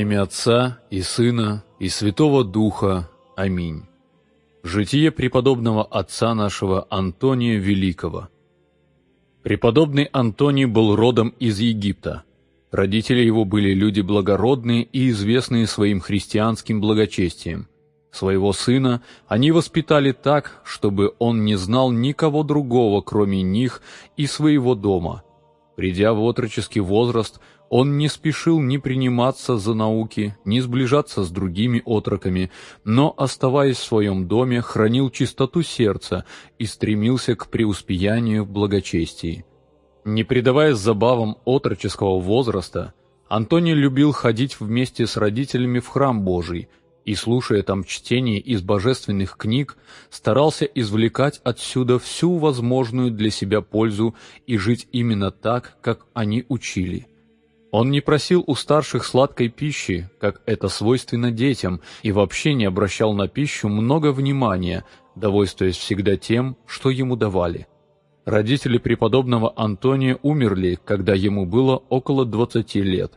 имя Отца и Сына и Святого Духа. Аминь. Житие преподобного отца нашего Антония Великого. Преподобный Антоний был родом из Египта. Родители его были люди благородные и известные своим христианским благочестием. Своего сына они воспитали так, чтобы он не знал никого другого, кроме них и своего дома. Придя в отроческий возраст, он не спешил ни приниматься за науки, ни сближаться с другими отроками, но, оставаясь в своем доме, хранил чистоту сердца и стремился к преуспеянию в благочестии. Не предаваясь забавам отроческого возраста, Антоний любил ходить вместе с родителями в храм Божий и, слушая там чтение из божественных книг, старался извлекать отсюда всю возможную для себя пользу и жить именно так, как они учили – он не просил у старших сладкой пищи, как это свойственно детям, и вообще не обращал на пищу много внимания, довольствуясь всегда тем, что ему давали. Родители преподобного Антония умерли, когда ему было около 20 лет.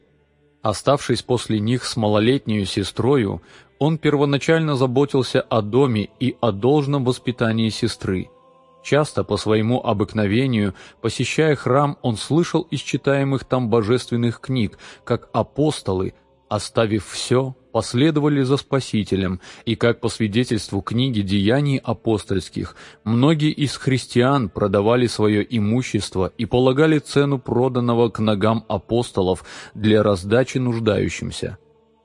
Оставшись после них с малолетней сестрою, он первоначально заботился о доме и о должном воспитании сестры – Часто по своему обыкновению, посещая храм, он слышал из читаемых там божественных книг, как апостолы, оставив все, последовали за Спасителем, и как по свидетельству книги «Деяний апостольских», многие из христиан продавали свое имущество и полагали цену проданного к ногам апостолов для раздачи нуждающимся.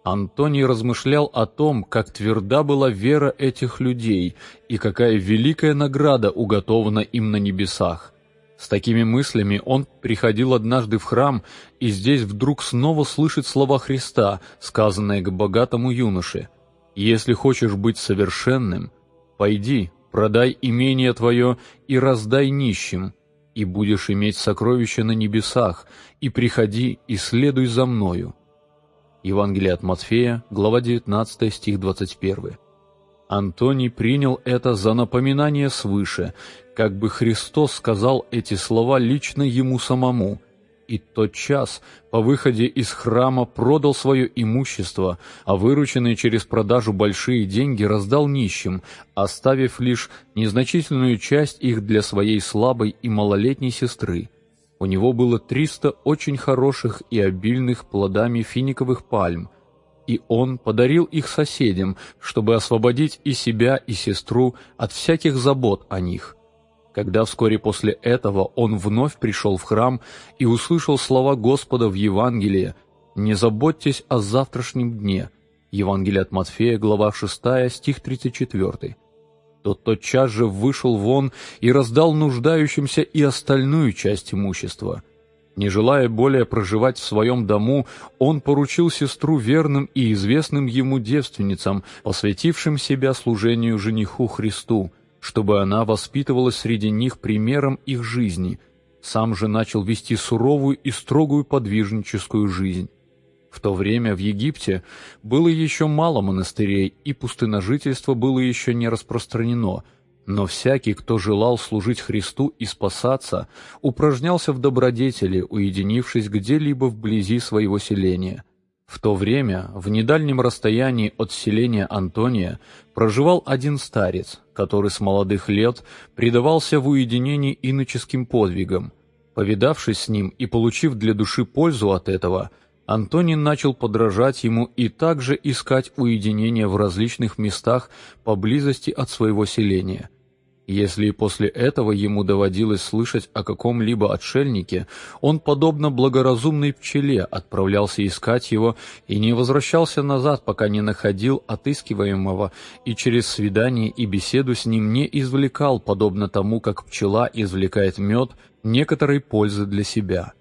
Антоний размышлял о том, как тверда была вера этих людей и какая великая награда уготована им на небесах. С такими мыслями он приходил однажды в храм и здесь вдруг снова слышит слова Христа, сказанные к богатому юноше. «Если хочешь быть совершенным, пойди, продай имение твое и раздай нищим, и будешь иметь сокровища на небесах, и приходи и следуй за мною». Евангелие от Матфея, глава 19, стих 21. Антоний принял это за напоминание свыше, как бы Христос сказал эти слова лично ему самому, и тот час по выходе из храма продал свое имущество, а вырученные через продажу большие деньги раздал нищим, оставив лишь незначительную часть их для своей слабой и малолетней сестры – у него было триста очень хороших и обильных плодами финиковых пальм, и он подарил их соседям, чтобы освободить и себя, и сестру от всяких забот о них. Когда вскоре после этого он вновь пришел в храм и услышал слова Господа в Евангелии «Не заботьтесь о завтрашнем дне» Евангелие от Матфея, глава 6, стих 34 то тотчас же вышел вон и раздал нуждающимся и остальную часть имущества. Не желая более проживать в своем дому, он поручил сестру верным и известным ему девственницам, посвятившим себя служению жениху Христу, чтобы она воспитывалась среди них примером их жизни, сам же начал вести суровую и строгую подвижническую жизнь. В то время в Египте было еще мало монастырей, и пустыножительство было еще не распространено, но всякий, кто желал служить Христу и спасаться, упражнялся в добродетели, уединившись где-либо вблизи своего селения. В то время, в недальнем расстоянии от селения Антония, проживал один старец, который с молодых лет предавался в уединении иноческим подвигам. Повидавшись с ним и получив для души пользу от этого – Антонин начал подражать ему и также искать уединение в различных местах поблизости от своего селения. Если после этого ему доводилось слышать о каком-либо отшельнике, он, подобно благоразумной пчеле, отправлялся искать его и не возвращался назад, пока не находил отыскиваемого, и через свидание и беседу с ним не извлекал, подобно тому, как пчела извлекает мед, некоторой пользы для себя.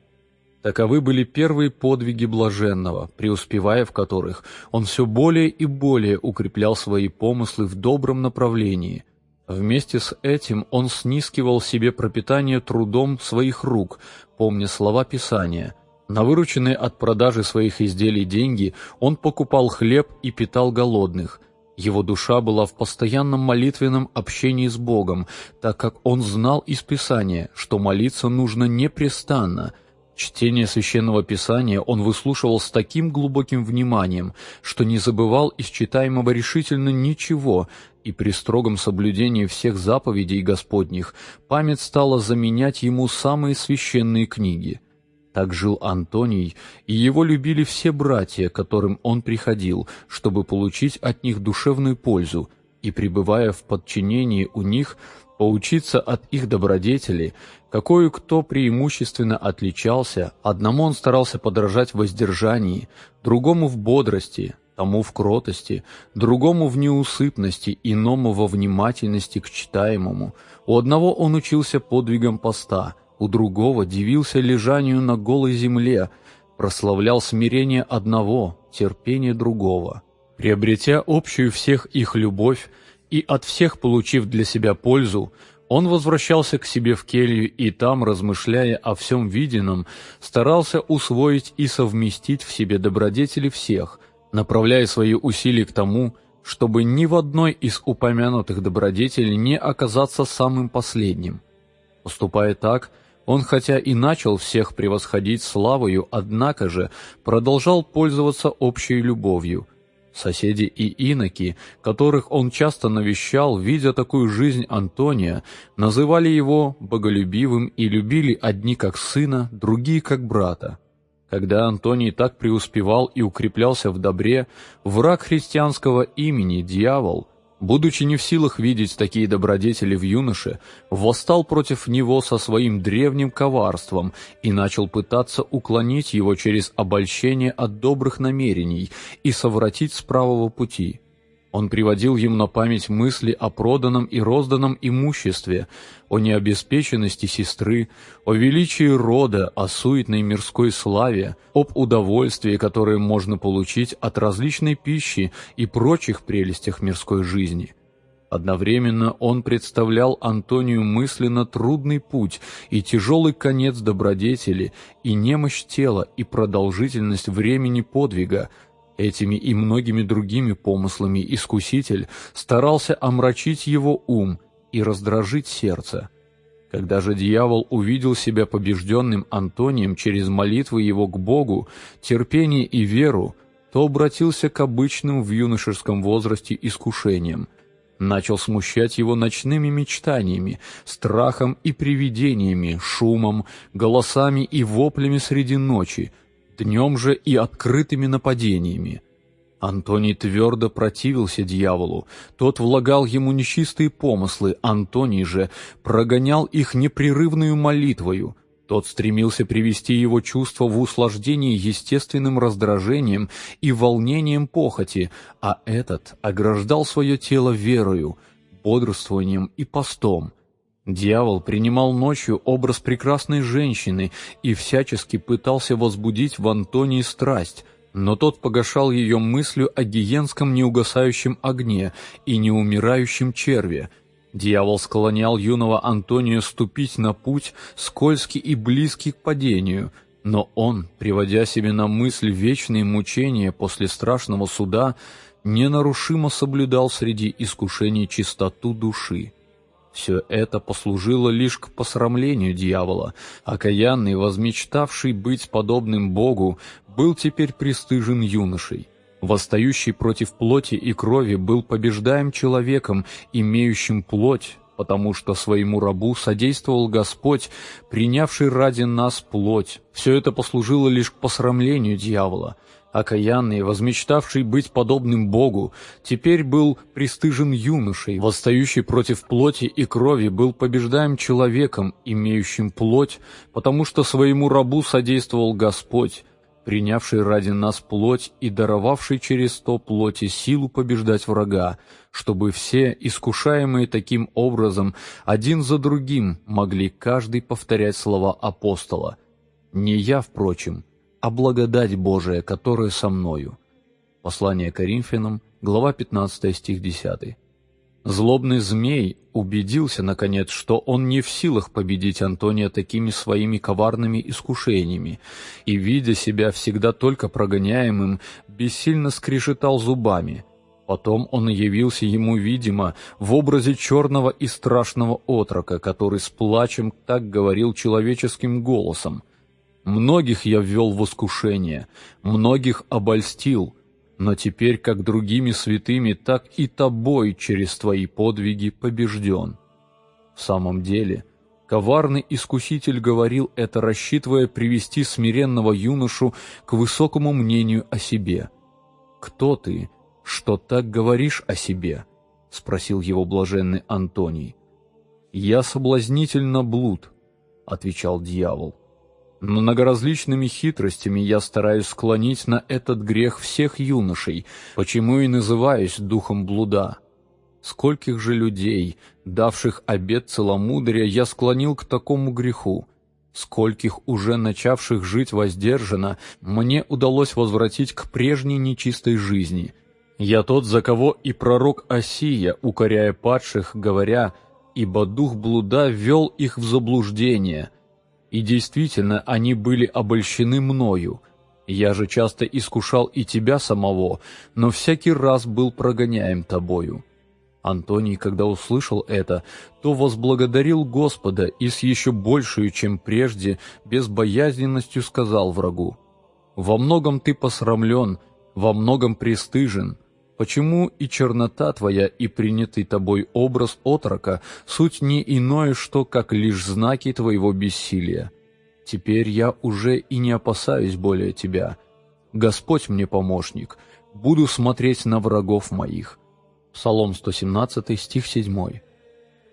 Таковы были первые подвиги блаженного, преуспевая в которых он все более и более укреплял свои помыслы в добром направлении. Вместе с этим он снискивал себе пропитание трудом своих рук, помня слова Писания. На вырученные от продажи своих изделий деньги он покупал хлеб и питал голодных. Его душа была в постоянном молитвенном общении с Богом, так как он знал из Писания, что молиться нужно непрестанно – Чтение священного писания он выслушивал с таким глубоким вниманием, что не забывал из читаемого решительно ничего, и при строгом соблюдении всех заповедей Господних память стала заменять ему самые священные книги. Так жил Антоний, и его любили все братья, которым он приходил, чтобы получить от них душевную пользу, и, пребывая в подчинении у них, поучиться от их добродетели, какой кто преимущественно отличался, одному он старался подражать в воздержании, другому в бодрости, тому в кротости, другому в неусыпности, иному во внимательности к читаемому. У одного он учился подвигам поста, у другого дивился лежанию на голой земле, прославлял смирение одного, терпение другого. Приобретя общую всех их любовь и от всех получив для себя пользу, он возвращался к себе в келью и там, размышляя о всем виденном, старался усвоить и совместить в себе добродетели всех, направляя свои усилия к тому, чтобы ни в одной из упомянутых добродетелей не оказаться самым последним. Поступая так, он хотя и начал всех превосходить славою, однако же продолжал пользоваться общей любовью – Соседи и иноки, которых он часто навещал, видя такую жизнь Антония, называли его боголюбивым и любили одни как сына, другие как брата. Когда Антоний так преуспевал и укреплялся в добре, враг христианского имени, дьявол, будучи не в силах видеть такие добродетели в юноше, восстал против него со своим древним коварством и начал пытаться уклонить его через обольщение от добрых намерений и совратить с правого пути. Он приводил ему на память мысли о проданном и розданном имуществе, о необеспеченности сестры, о величии рода, о суетной мирской славе, об удовольствии, которое можно получить от различной пищи и прочих прелестях мирской жизни. Одновременно он представлял Антонию мысленно трудный путь и тяжелый конец добродетели, и немощь тела, и продолжительность времени подвига – Этими и многими другими помыслами искуситель старался омрачить его ум и раздражить сердце. Когда же дьявол увидел себя побежденным Антонием через молитвы его к Богу, терпение и веру, то обратился к обычным в юношеском возрасте искушениям, начал смущать его ночными мечтаниями, страхом и привидениями, шумом, голосами и воплями среди ночи, днем же и открытыми нападениями. Антоний твердо противился дьяволу, тот влагал ему нечистые помыслы, Антоний же прогонял их непрерывную молитвою, тот стремился привести его чувство в услаждение естественным раздражением и волнением похоти, а этот ограждал свое тело верою, бодрствованием и постом, Дьявол принимал ночью образ прекрасной женщины и всячески пытался возбудить в Антонии страсть, но тот погашал ее мыслью о гиенском неугасающем огне и неумирающем черве. Дьявол склонял юного Антония ступить на путь, скользкий и близкий к падению, но он, приводя себе на мысль вечные мучения после страшного суда, ненарушимо соблюдал среди искушений чистоту души. Все это послужило лишь к посрамлению дьявола. Окаянный, возмечтавший быть подобным Богу, был теперь пристыжен юношей. Восстающий против плоти и крови был побеждаем человеком, имеющим плоть, потому что своему рабу содействовал Господь, принявший ради нас плоть. Все это послужило лишь к посрамлению дьявола окаянный, возмечтавший быть подобным Богу, теперь был пристыжен юношей, восстающий против плоти и крови, был побеждаем человеком, имеющим плоть, потому что своему рабу содействовал Господь, принявший ради нас плоть и даровавший через то плоти силу побеждать врага, чтобы все, искушаемые таким образом, один за другим могли каждый повторять слова апостола. Не я, впрочем, а благодать Божия, которая со мною». Послание Коринфянам, глава 15, стих 10. Злобный змей убедился, наконец, что он не в силах победить Антония такими своими коварными искушениями, и, видя себя всегда только прогоняемым, бессильно скрежетал зубами. Потом он явился ему, видимо, в образе черного и страшного отрока, который с плачем так говорил человеческим голосом — Многих я ввел в искушение, многих обольстил, но теперь как другими святыми, так и тобой через твои подвиги побежден. В самом деле, коварный искуситель говорил это, рассчитывая привести смиренного юношу к высокому мнению о себе. «Кто ты, что так говоришь о себе?» — спросил его блаженный Антоний. «Я соблазнительно блуд», — отвечал дьявол. Многоразличными хитростями я стараюсь склонить на этот грех всех юношей, почему и называюсь духом блуда. Скольких же людей, давших обет целомудрия, я склонил к такому греху? Скольких уже начавших жить воздержанно, мне удалось возвратить к прежней нечистой жизни? Я тот, за кого и пророк Осия, укоряя падших, говоря, «Ибо дух блуда вел их в заблуждение», и действительно, они были обольщены мною. Я же часто искушал и тебя самого, но всякий раз был прогоняем тобою». Антоний, когда услышал это, то возблагодарил Господа и с еще большую, чем прежде, безбоязненностью сказал врагу, «Во многом ты посрамлен, во многом пристыжен, Почему и чернота твоя, и принятый тобой образ отрока суть не иное, что как лишь знаки твоего бессилия? Теперь я уже и не опасаюсь более тебя. Господь мне помощник, буду смотреть на врагов моих». Псалом 117, стих 7.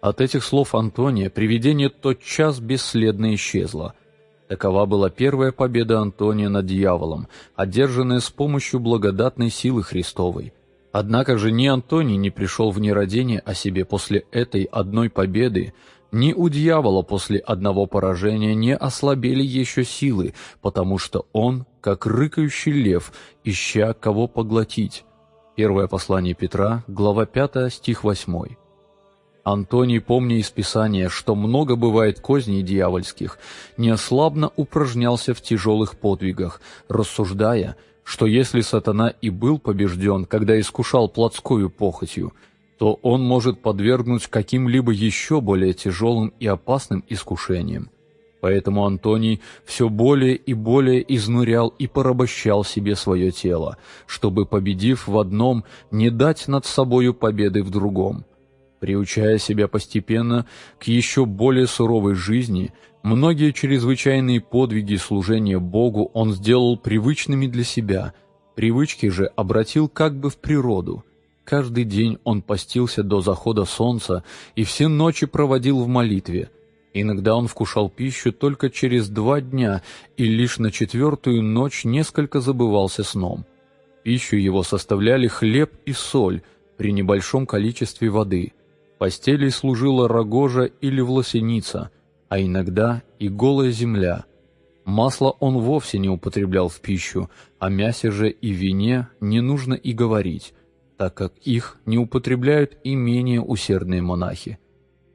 От этих слов Антония привидение тотчас бесследно исчезло. Такова была первая победа Антония над дьяволом, одержанная с помощью благодатной силы Христовой – Однако же ни Антоний не пришел в нерадение о себе после этой одной победы, ни у дьявола после одного поражения не ослабели еще силы, потому что он, как рыкающий лев, ища кого поглотить. Первое послание Петра, глава 5, стих 8. Антоний, помня из Писания, что много бывает козней дьявольских, неослабно упражнялся в тяжелых подвигах, рассуждая – что если сатана и был побежден, когда искушал плотскую похотью, то он может подвергнуть каким-либо еще более тяжелым и опасным искушениям. Поэтому Антоний все более и более изнурял и порабощал себе свое тело, чтобы, победив в одном, не дать над собою победы в другом. Приучая себя постепенно к еще более суровой жизни, Многие чрезвычайные подвиги служения Богу он сделал привычными для себя, привычки же обратил как бы в природу. Каждый день он постился до захода солнца и все ночи проводил в молитве. Иногда он вкушал пищу только через два дня и лишь на четвертую ночь несколько забывался сном. Пищу его составляли хлеб и соль при небольшом количестве воды. Постелей служила рогожа или власеница – а иногда и голая земля. Масло он вовсе не употреблял в пищу, о мясе же и вине не нужно и говорить, так как их не употребляют и менее усердные монахи.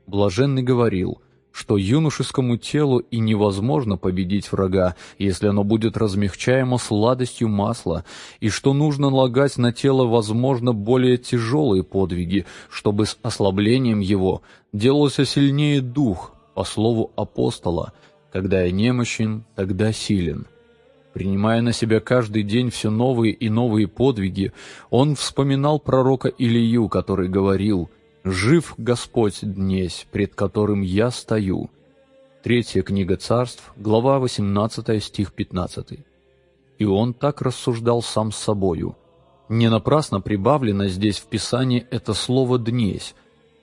Блаженный говорил, что юношескому телу и невозможно победить врага, если оно будет размягчаемо сладостью масла, и что нужно налагать на тело, возможно, более тяжелые подвиги, чтобы с ослаблением его делался сильнее дух, по слову апостола, когда я немощен, тогда силен. Принимая на себя каждый день все новые и новые подвиги, он вспоминал пророка Илию, который говорил «Жив Господь днесь, пред которым я стою». Третья книга царств, глава 18, стих 15. И он так рассуждал сам с собою. Не напрасно прибавлено здесь в Писании это слово «днесь»,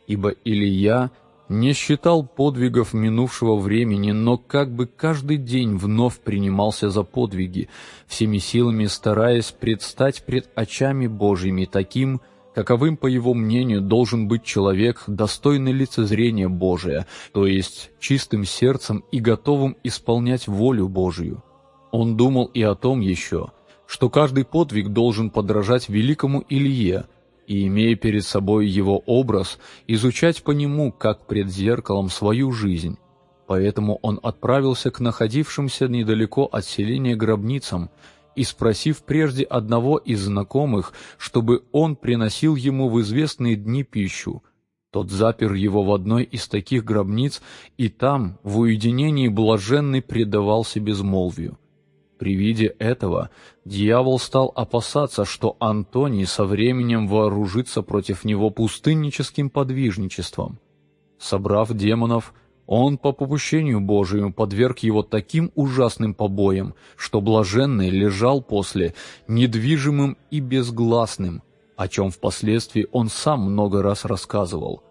ибо Илия – не считал подвигов минувшего времени, но как бы каждый день вновь принимался за подвиги, всеми силами стараясь предстать пред очами Божьими таким, каковым, по его мнению, должен быть человек, достойный лицезрения Божия, то есть чистым сердцем и готовым исполнять волю Божию. Он думал и о том еще, что каждый подвиг должен подражать великому Илье, и, имея перед собой его образ, изучать по нему, как пред зеркалом, свою жизнь. Поэтому он отправился к находившимся недалеко от селения гробницам и, спросив прежде одного из знакомых, чтобы он приносил ему в известные дни пищу, Тот запер его в одной из таких гробниц, и там, в уединении блаженный, предавался безмолвию. При виде этого дьявол стал опасаться, что Антоний со временем вооружится против него пустынническим подвижничеством. Собрав демонов, он по попущению Божию подверг его таким ужасным побоям, что блаженный лежал после недвижимым и безгласным, о чем впоследствии он сам много раз рассказывал.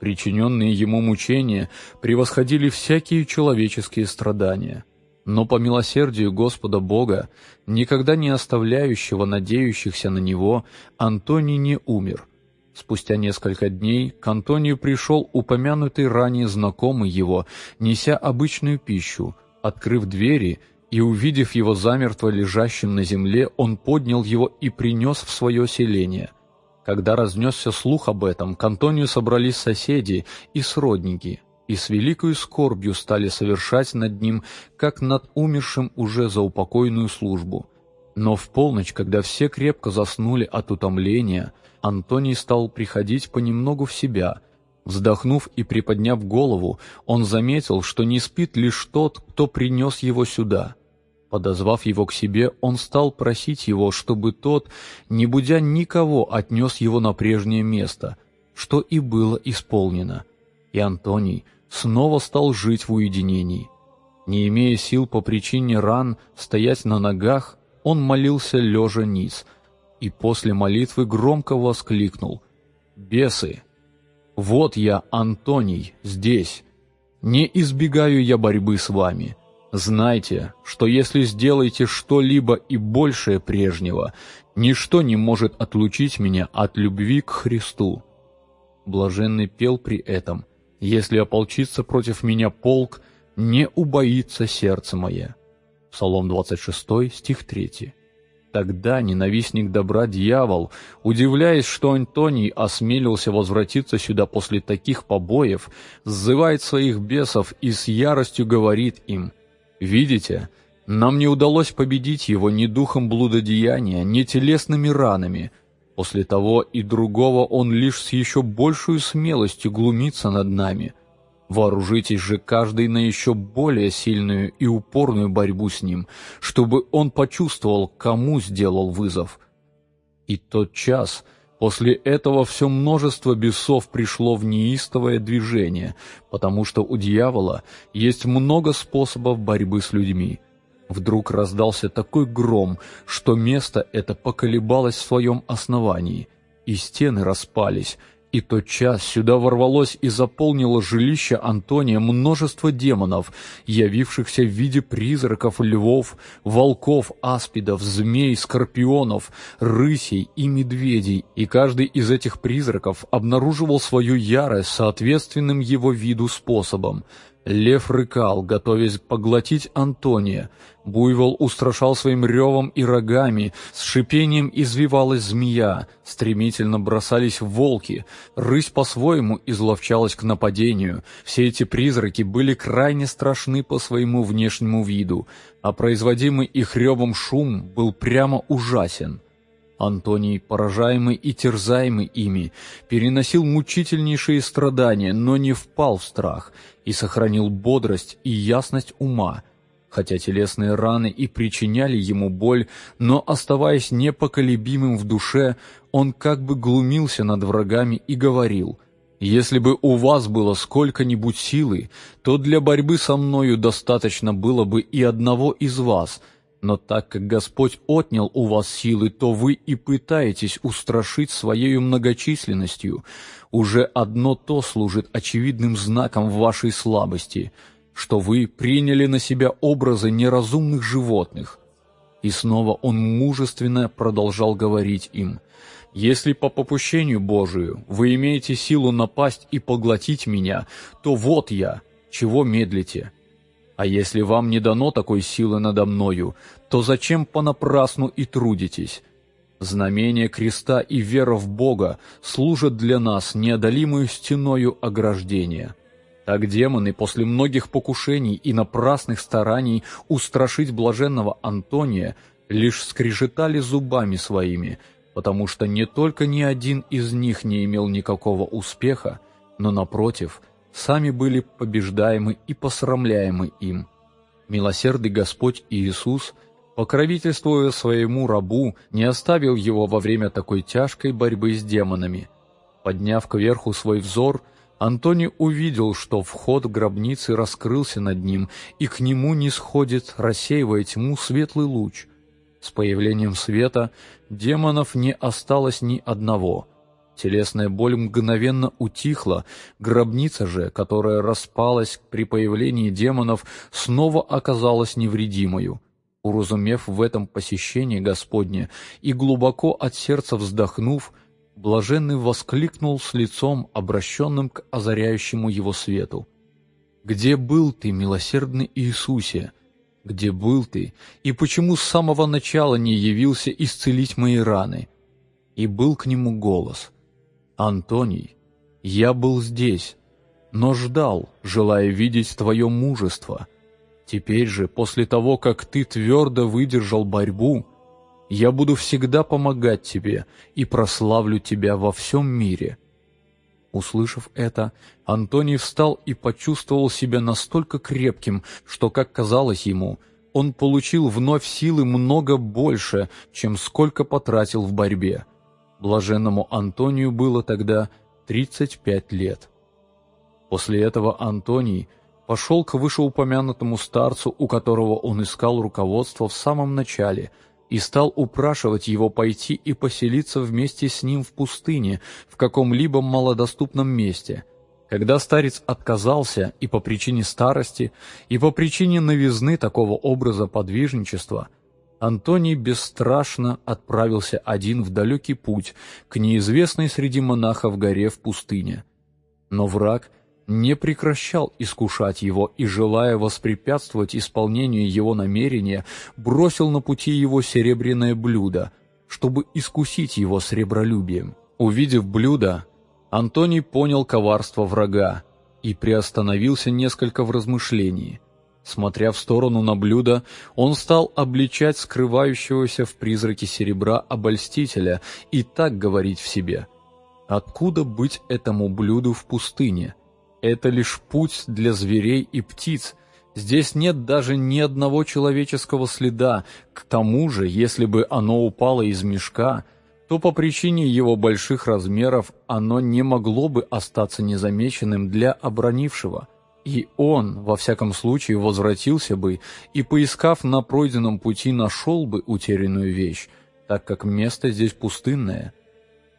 Причиненные ему мучения превосходили всякие человеческие страдания. Но по милосердию Господа Бога, никогда не оставляющего надеющихся на Него, Антоний не умер. Спустя несколько дней к Антонию пришел упомянутый ранее знакомый его, неся обычную пищу. Открыв двери и увидев его замертво лежащим на земле, он поднял его и принес в свое селение. Когда разнесся слух об этом, к Антонию собрались соседи и сродники, и с великою скорбью стали совершать над ним, как над умершим уже за упокойную службу. Но в полночь, когда все крепко заснули от утомления, Антоний стал приходить понемногу в себя. Вздохнув и приподняв голову, он заметил, что не спит лишь тот, кто принес его сюда. Подозвав его к себе, он стал просить его, чтобы тот, не будя никого, отнес его на прежнее место, что и было исполнено. И Антоний снова стал жить в уединении. Не имея сил по причине ран стоять на ногах, он молился лежа низ, и после молитвы громко воскликнул «Бесы! Вот я, Антоний, здесь! Не избегаю я борьбы с вами!» Знайте, что если сделаете что-либо и большее прежнего, ничто не может отлучить меня от любви к Христу. Блаженный пел при этом, если ополчится против меня полк, не убоится сердце мое. Псалом 26, стих 3. Тогда ненавистник добра дьявол, удивляясь, что Антоний осмелился возвратиться сюда после таких побоев, сзывает своих бесов и с яростью говорит им Видите, нам не удалось победить его ни духом блудодеяния, ни телесными ранами. После того и другого он лишь с еще большей смелостью глумится над нами. Вооружитесь же каждый на еще более сильную и упорную борьбу с ним, чтобы он почувствовал, кому сделал вызов. И тот час — После этого все множество бесов пришло в неистовое движение, потому что у дьявола есть много способов борьбы с людьми. Вдруг раздался такой гром, что место это поколебалось в своем основании, и стены распались, и тотчас сюда ворвалось и заполнило жилище Антония множество демонов, явившихся в виде призраков львов, волков, аспидов, змей, скорпионов, рысей и медведей, и каждый из этих призраков обнаруживал свою ярость соответственным его виду способом — Лев рыкал, готовясь поглотить Антония. Буйвол устрашал своим ревом и рогами, с шипением извивалась змея, стремительно бросались волки, рысь по-своему изловчалась к нападению. Все эти призраки были крайне страшны по своему внешнему виду, а производимый их ревом шум был прямо ужасен. Антоний, поражаемый и терзаемый ими, переносил мучительнейшие страдания, но не впал в страх и сохранил бодрость и ясность ума, хотя телесные раны и причиняли ему боль, но, оставаясь непоколебимым в душе, он как бы глумился над врагами и говорил «Если бы у вас было сколько-нибудь силы, то для борьбы со мною достаточно было бы и одного из вас», но так как Господь отнял у вас силы, то вы и пытаетесь устрашить своей многочисленностью. Уже одно то служит очевидным знаком вашей слабости, что вы приняли на себя образы неразумных животных. И снова он мужественно продолжал говорить им, «Если по попущению Божию вы имеете силу напасть и поглотить меня, то вот я, чего медлите?» А если вам не дано такой силы надо мною, то зачем понапрасну и трудитесь? Знамение креста и вера в Бога служат для нас неодолимую стеною ограждения. Так демоны после многих покушений и напрасных стараний устрашить блаженного Антония лишь скрежетали зубами своими, потому что не только ни один из них не имел никакого успеха, но, напротив, сами были побеждаемы и посрамляемы им. Милосердный Господь Иисус, покровительствуя своему рабу, не оставил его во время такой тяжкой борьбы с демонами. Подняв кверху свой взор, Антоний увидел, что вход гробницы раскрылся над ним, и к нему не сходит, рассеивая тьму, светлый луч. С появлением света демонов не осталось ни одного — Телесная боль мгновенно утихла, гробница же, которая распалась при появлении демонов, снова оказалась невредимою. Уразумев в этом посещении Господне и глубоко от сердца вздохнув, блаженный воскликнул с лицом, обращенным к озаряющему его свету. «Где был ты, милосердный Иисусе? Где был ты, и почему с самого начала не явился исцелить мои раны?» И был к нему голос — Антоний, я был здесь, но ждал, желая видеть твое мужество. Теперь же, после того, как ты твердо выдержал борьбу, я буду всегда помогать тебе и прославлю тебя во всем мире». Услышав это, Антоний встал и почувствовал себя настолько крепким, что, как казалось ему, он получил вновь силы много больше, чем сколько потратил в борьбе. Блаженному Антонию было тогда 35 лет. После этого Антоний пошел к вышеупомянутому старцу, у которого он искал руководство в самом начале, и стал упрашивать его пойти и поселиться вместе с ним в пустыне, в каком-либо малодоступном месте. Когда старец отказался и по причине старости, и по причине новизны такого образа подвижничества – Антоний бесстрашно отправился один в далекий путь к неизвестной среди монахов горе в пустыне. Но враг не прекращал искушать его и, желая воспрепятствовать исполнению его намерения, бросил на пути его серебряное блюдо, чтобы искусить его сребролюбием. Увидев блюдо, Антоний понял коварство врага и приостановился несколько в размышлении – Смотря в сторону на блюдо, он стал обличать скрывающегося в призраке серебра обольстителя и так говорить в себе. «Откуда быть этому блюду в пустыне? Это лишь путь для зверей и птиц. Здесь нет даже ни одного человеческого следа. К тому же, если бы оно упало из мешка, то по причине его больших размеров оно не могло бы остаться незамеченным для обронившего». И он, во всяком случае, возвратился бы и, поискав на пройденном пути, нашел бы утерянную вещь, так как место здесь пустынное.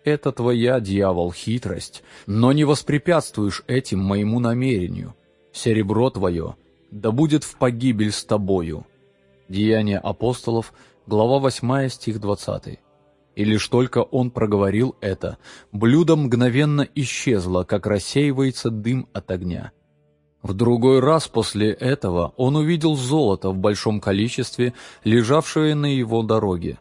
Это твоя, дьявол, хитрость, но не воспрепятствуешь этим моему намерению. Серебро твое да будет в погибель с тобою. Деяния апостолов, глава 8, стих 20. И лишь только он проговорил это, блюдо мгновенно исчезло, как рассеивается дым от огня. В другой раз после этого он увидел золото в большом количестве, лежавшее на его дороге.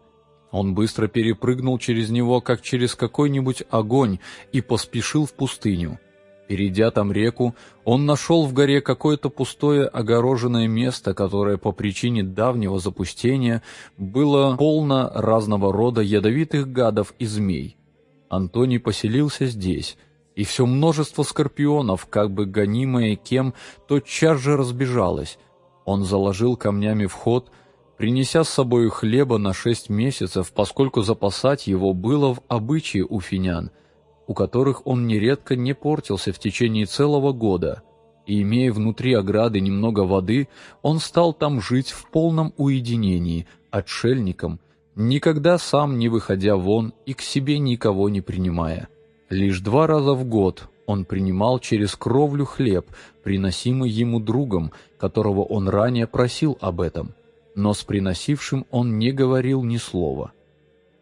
Он быстро перепрыгнул через него, как через какой-нибудь огонь, и поспешил в пустыню. Перейдя там реку, он нашел в горе какое-то пустое огороженное место, которое по причине давнего запустения было полно разного рода ядовитых гадов и змей. Антоний поселился здесь, и все множество скорпионов, как бы гонимое кем, тотчас же разбежалось. Он заложил камнями вход, принеся с собой хлеба на шесть месяцев, поскольку запасать его было в обычае у финян, у которых он нередко не портился в течение целого года. И, имея внутри ограды немного воды, он стал там жить в полном уединении, отшельником, никогда сам не выходя вон и к себе никого не принимая. Лишь два раза в год он принимал через кровлю хлеб, приносимый ему другом, которого он ранее просил об этом, но с приносившим он не говорил ни слова.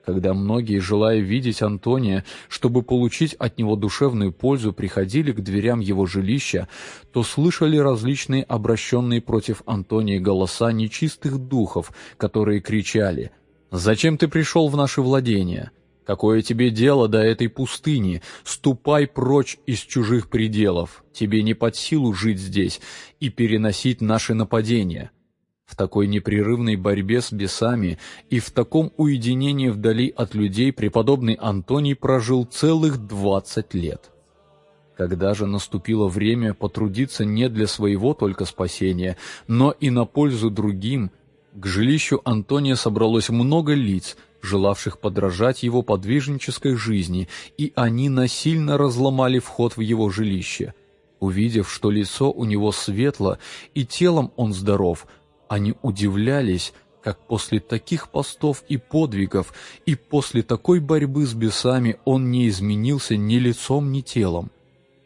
Когда многие, желая видеть Антония, чтобы получить от него душевную пользу, приходили к дверям его жилища, то слышали различные обращенные против Антония голоса нечистых духов, которые кричали «Зачем ты пришел в наши владения? Какое тебе дело до этой пустыни? Ступай прочь из чужих пределов. Тебе не под силу жить здесь и переносить наши нападения. В такой непрерывной борьбе с бесами и в таком уединении вдали от людей преподобный Антоний прожил целых двадцать лет. Когда же наступило время потрудиться не для своего только спасения, но и на пользу другим, к жилищу Антония собралось много лиц, желавших подражать его подвижнической жизни, и они насильно разломали вход в его жилище. Увидев, что лицо у него светло и телом он здоров, они удивлялись, как после таких постов и подвигов и после такой борьбы с бесами он не изменился ни лицом, ни телом.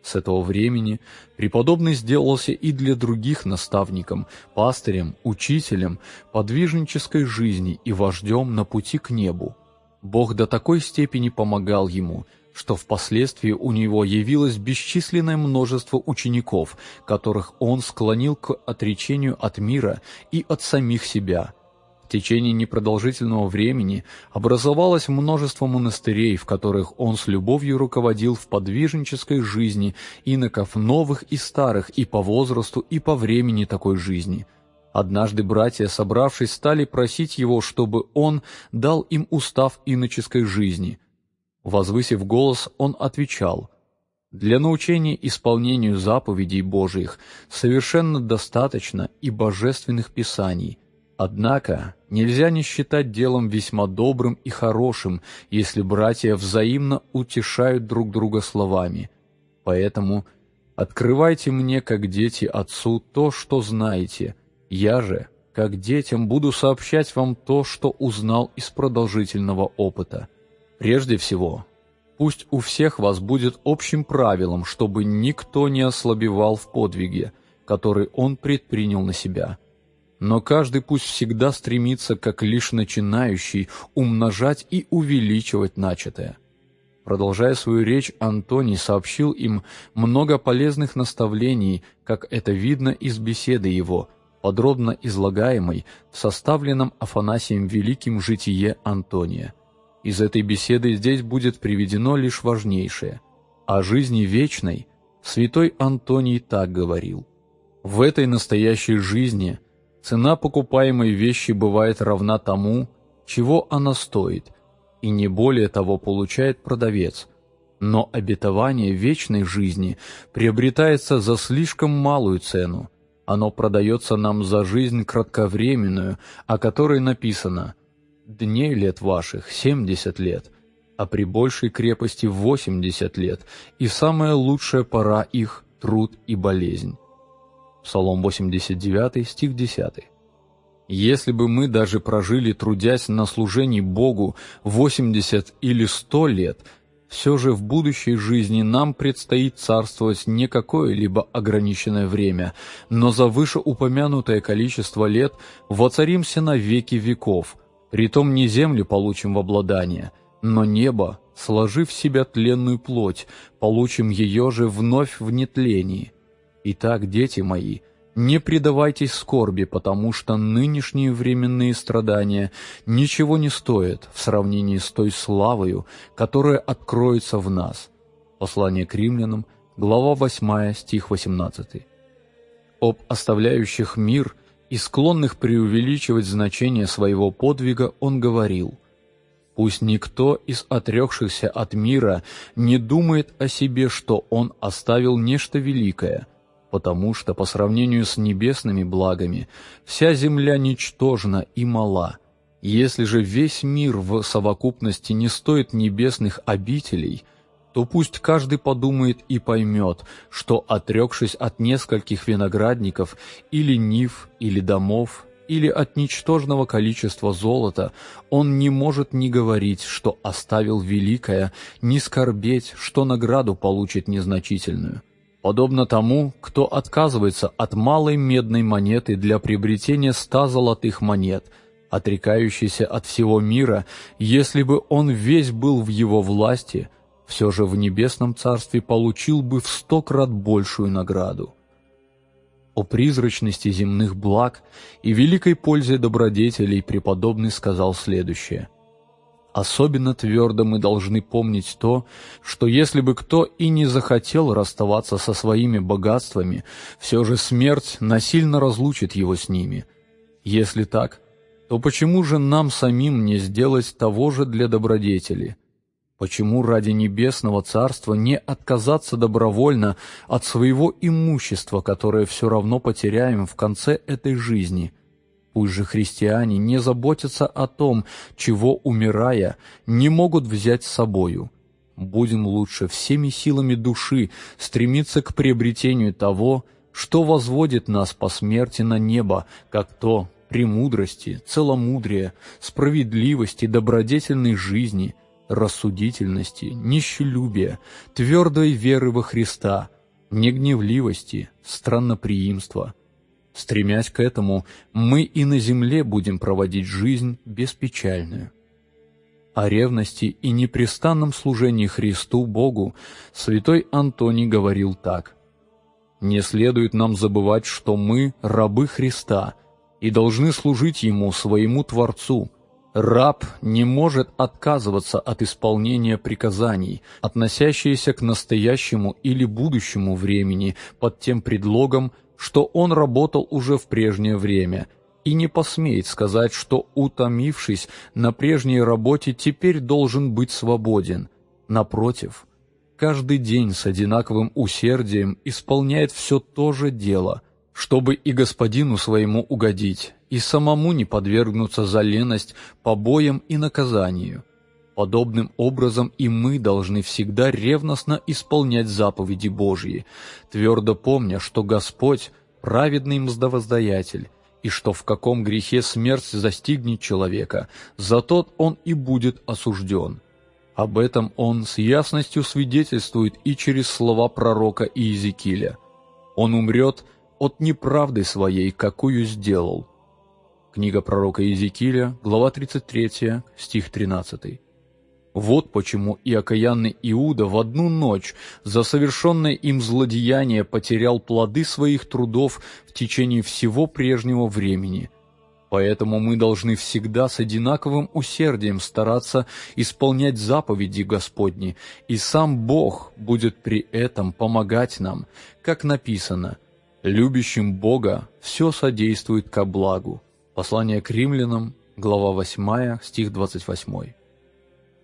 С этого времени преподобный сделался и для других наставником, пастырем, учителем, подвижнической жизни и вождем на пути к небу. Бог до такой степени помогал ему, что впоследствии у него явилось бесчисленное множество учеников, которых он склонил к отречению от мира и от самих себя – в течение непродолжительного времени образовалось множество монастырей, в которых он с любовью руководил в подвижнической жизни иноков новых и старых и по возрасту, и по времени такой жизни. Однажды братья, собравшись, стали просить его, чтобы он дал им устав иноческой жизни. Возвысив голос, он отвечал – для научения исполнению заповедей Божиих совершенно достаточно и божественных писаний, Однако нельзя не считать делом весьма добрым и хорошим, если братья взаимно утешают друг друга словами. Поэтому открывайте мне, как дети, Отцу то, что знаете. Я же, как детям, буду сообщать вам то, что узнал из продолжительного опыта. Прежде всего, пусть у всех вас будет общим правилом, чтобы никто не ослабевал в подвиге, который он предпринял на себя – но каждый пусть всегда стремится, как лишь начинающий, умножать и увеличивать начатое. Продолжая свою речь, Антоний сообщил им много полезных наставлений, как это видно из беседы его, подробно излагаемой в составленном Афанасием Великим житие Антония. Из этой беседы здесь будет приведено лишь важнейшее. О жизни вечной святой Антоний так говорил. «В этой настоящей жизни – Цена покупаемой вещи бывает равна тому, чего она стоит, и не более того получает продавец. Но обетование вечной жизни приобретается за слишком малую цену. Оно продается нам за жизнь кратковременную, о которой написано «Дней лет ваших семьдесят лет», а при большей крепости восемьдесят лет, и самая лучшая пора их – труд и болезнь. Псалом 89, стих 10. Если бы мы даже прожили, трудясь на служении Богу 80 или 100 лет, все же в будущей жизни нам предстоит царствовать не какое-либо ограниченное время, но за вышеупомянутое количество лет воцаримся на веки веков, притом не землю получим в обладание, но небо, сложив в себя тленную плоть, получим ее же вновь в нетлении – Итак, дети мои, не предавайтесь скорби, потому что нынешние временные страдания ничего не стоят в сравнении с той славою, которая откроется в нас. Послание к римлянам, глава 8, стих 18. Об оставляющих мир и склонных преувеличивать значение своего подвига он говорил – Пусть никто из отрекшихся от мира не думает о себе, что он оставил нечто великое, потому что по сравнению с небесными благами вся земля ничтожна и мала. Если же весь мир в совокупности не стоит небесных обителей, то пусть каждый подумает и поймет, что, отрекшись от нескольких виноградников или нив, или домов, или от ничтожного количества золота, он не может не говорить, что оставил великое, не скорбеть, что награду получит незначительную подобно тому, кто отказывается от малой медной монеты для приобретения ста золотых монет, отрекающийся от всего мира, если бы он весь был в его власти, все же в небесном царстве получил бы в сто крат большую награду. О призрачности земных благ и великой пользе добродетелей преподобный сказал следующее – Особенно твердо мы должны помнить то, что если бы кто и не захотел расставаться со своими богатствами, все же смерть насильно разлучит его с ними. Если так, то почему же нам самим не сделать того же для добродетели? Почему ради небесного царства не отказаться добровольно от своего имущества, которое все равно потеряем в конце этой жизни? Пусть же христиане не заботятся о том, чего, умирая, не могут взять с собою. Будем лучше всеми силами души стремиться к приобретению того, что возводит нас по смерти на небо, как то премудрости, целомудрия, справедливости, добродетельной жизни – рассудительности, нищелюбия, твердой веры во Христа, негневливости, странноприимства. Стремясь к этому, мы и на земле будем проводить жизнь беспечальную. О ревности и непрестанном служении Христу Богу святой Антоний говорил так. «Не следует нам забывать, что мы – рабы Христа и должны служить Ему, своему Творцу, Раб не может отказываться от исполнения приказаний, относящихся к настоящему или будущему времени под тем предлогом, что он работал уже в прежнее время, и не посмеет сказать, что, утомившись на прежней работе, теперь должен быть свободен. Напротив, каждый день с одинаковым усердием исполняет все то же дело, чтобы и господину своему угодить, и самому не подвергнуться за леность побоям и наказанию. Подобным образом и мы должны всегда ревностно исполнять заповеди Божьи, твердо помня, что Господь – праведный мздовоздаятель, и что в каком грехе смерть застигнет человека, за тот он и будет осужден. Об этом он с ясностью свидетельствует и через слова пророка Иезекииля. Он умрет от неправды своей, какую сделал, Книга пророка Иезекииля, глава 33, стих 13. Вот почему и окаянный Иуда в одну ночь за совершенное им злодеяние потерял плоды своих трудов в течение всего прежнего времени. Поэтому мы должны всегда с одинаковым усердием стараться исполнять заповеди Господни, и сам Бог будет при этом помогать нам, как написано «Любящим Бога все содействует ко благу». Послание к римлянам, глава 8, стих 28.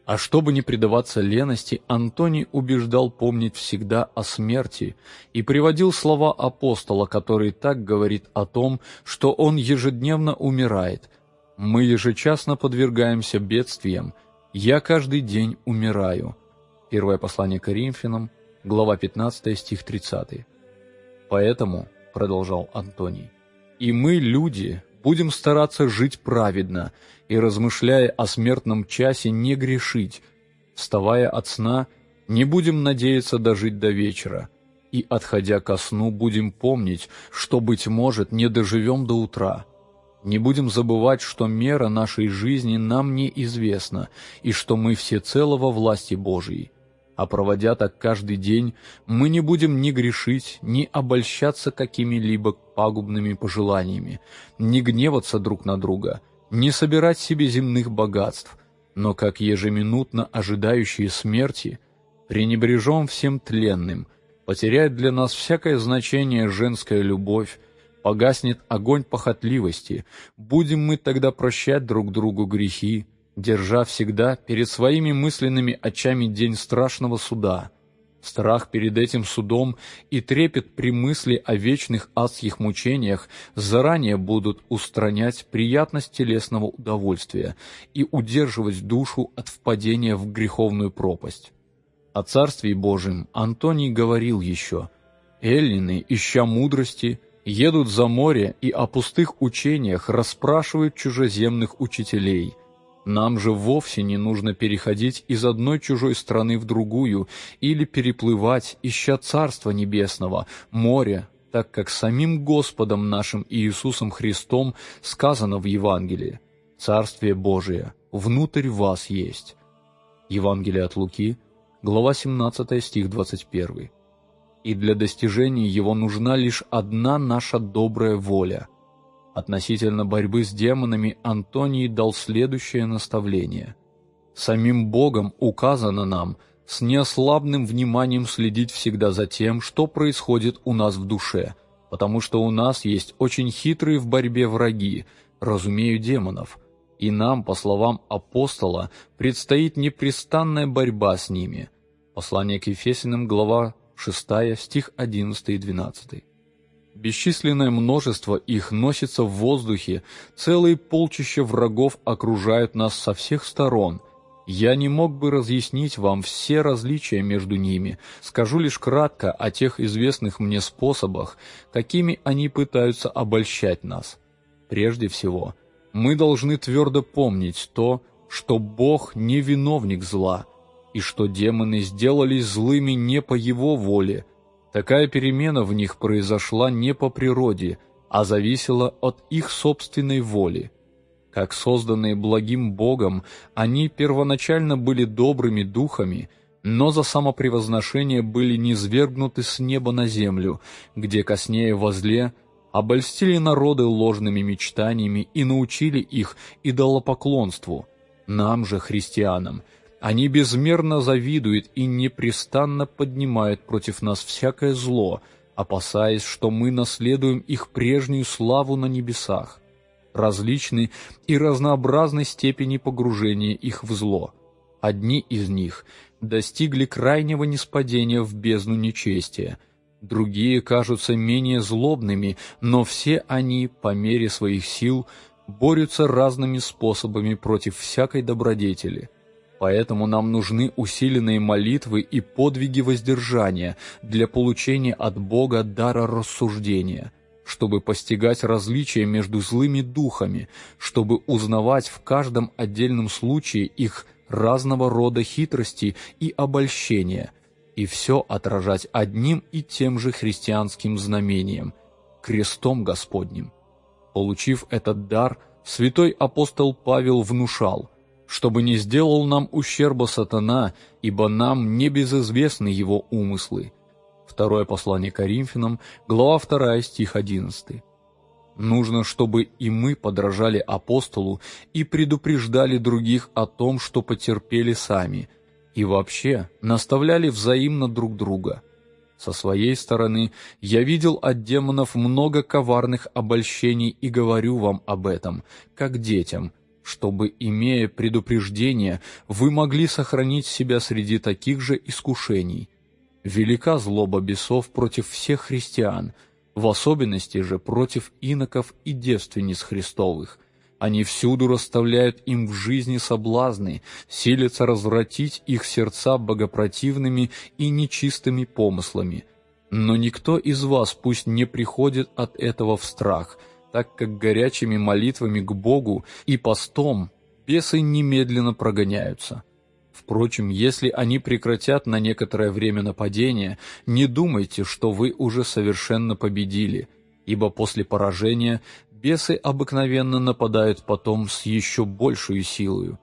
А чтобы не предаваться лености, Антоний убеждал помнить всегда о смерти и приводил слова апостола, который так говорит о том, что он ежедневно умирает. «Мы ежечасно подвергаемся бедствиям, я каждый день умираю». Первое послание Коринфянам, глава 15, стих 30. «Поэтому», — продолжал Антоний, — «и мы, люди, Будем стараться жить праведно и, размышляя о смертном часе, не грешить. Вставая от сна, не будем надеяться дожить до вечера. И, отходя ко сну, будем помнить, что, быть может, не доживем до утра. Не будем забывать, что мера нашей жизни нам неизвестна, и что мы всецело во власти Божьей а проводя так каждый день, мы не будем ни грешить, ни обольщаться какими-либо пагубными пожеланиями, ни гневаться друг на друга, ни собирать себе земных богатств, но как ежеминутно ожидающие смерти, пренебрежем всем тленным, потеряет для нас всякое значение женская любовь, погаснет огонь похотливости, будем мы тогда прощать друг другу грехи, держа всегда перед своими мысленными очами день страшного суда, страх перед этим судом и трепет при мысли о вечных адских мучениях заранее будут устранять приятность телесного удовольствия и удерживать душу от впадения в греховную пропасть. О Царстве Божьем Антоний говорил еще «Эллины, ища мудрости, едут за море и о пустых учениях расспрашивают чужеземных учителей – нам же вовсе не нужно переходить из одной чужой страны в другую или переплывать, ища Царства Небесного, море, так как самим Господом нашим Иисусом Христом сказано в Евангелии «Царствие Божие внутрь вас есть». Евангелие от Луки, глава 17, стих 21. И для достижения его нужна лишь одна наша добрая воля – Относительно борьбы с демонами Антоний дал следующее наставление. «Самим Богом указано нам с неослабным вниманием следить всегда за тем, что происходит у нас в душе, потому что у нас есть очень хитрые в борьбе враги, разумею демонов. и нам, по словам апостола, предстоит непрестанная борьба с ними. Послание к Ефесиным, глава 6, стих 11 и 12. Бесчисленное множество их носится в воздухе, целые полчища врагов окружают нас со всех сторон. Я не мог бы разъяснить вам все различия между ними, скажу лишь кратко о тех известных мне способах, какими они пытаются обольщать нас. Прежде всего, мы должны твердо помнить то, что Бог не виновник зла, и что демоны сделались злыми не по Его воле – Такая перемена в них произошла не по природе, а зависела от их собственной воли. Как созданные благим Богом, они первоначально были добрыми духами, но за самопревозношение были низвергнуты с неба на землю, где, коснее возле, обольстили народы ложными мечтаниями и научили их идолопоклонству. Нам же, христианам, они безмерно завидуют и непрестанно поднимают против нас всякое зло, опасаясь, что мы наследуем их прежнюю славу на небесах. Различны и разнообразны степени погружения их в зло. Одни из них достигли крайнего неспадения в бездну нечестия, другие кажутся менее злобными, но все они, по мере своих сил, борются разными способами против всякой добродетели – Поэтому нам нужны усиленные молитвы и подвиги воздержания для получения от Бога дара рассуждения, чтобы постигать различия между злыми духами, чтобы узнавать в каждом отдельном случае их разного рода хитрости и обольщения, и все отражать одним и тем же христианским знамением – крестом Господним. Получив этот дар, святой апостол Павел внушал – чтобы не сделал нам ущерба сатана, ибо нам не безызвестны его умыслы. Второе послание Коринфянам, глава 2, стих 11. Нужно, чтобы и мы подражали апостолу и предупреждали других о том, что потерпели сами, и вообще наставляли взаимно друг друга. Со своей стороны, я видел от демонов много коварных обольщений и говорю вам об этом, как детям – чтобы, имея предупреждение, вы могли сохранить себя среди таких же искушений. Велика злоба бесов против всех христиан, в особенности же против иноков и девственниц Христовых. Они всюду расставляют им в жизни соблазны, силятся развратить их сердца богопротивными и нечистыми помыслами. Но никто из вас пусть не приходит от этого в страх – так как горячими молитвами к Богу и постом бесы немедленно прогоняются. Впрочем, если они прекратят на некоторое время нападение, не думайте, что вы уже совершенно победили, ибо после поражения бесы обыкновенно нападают потом с еще большей силою.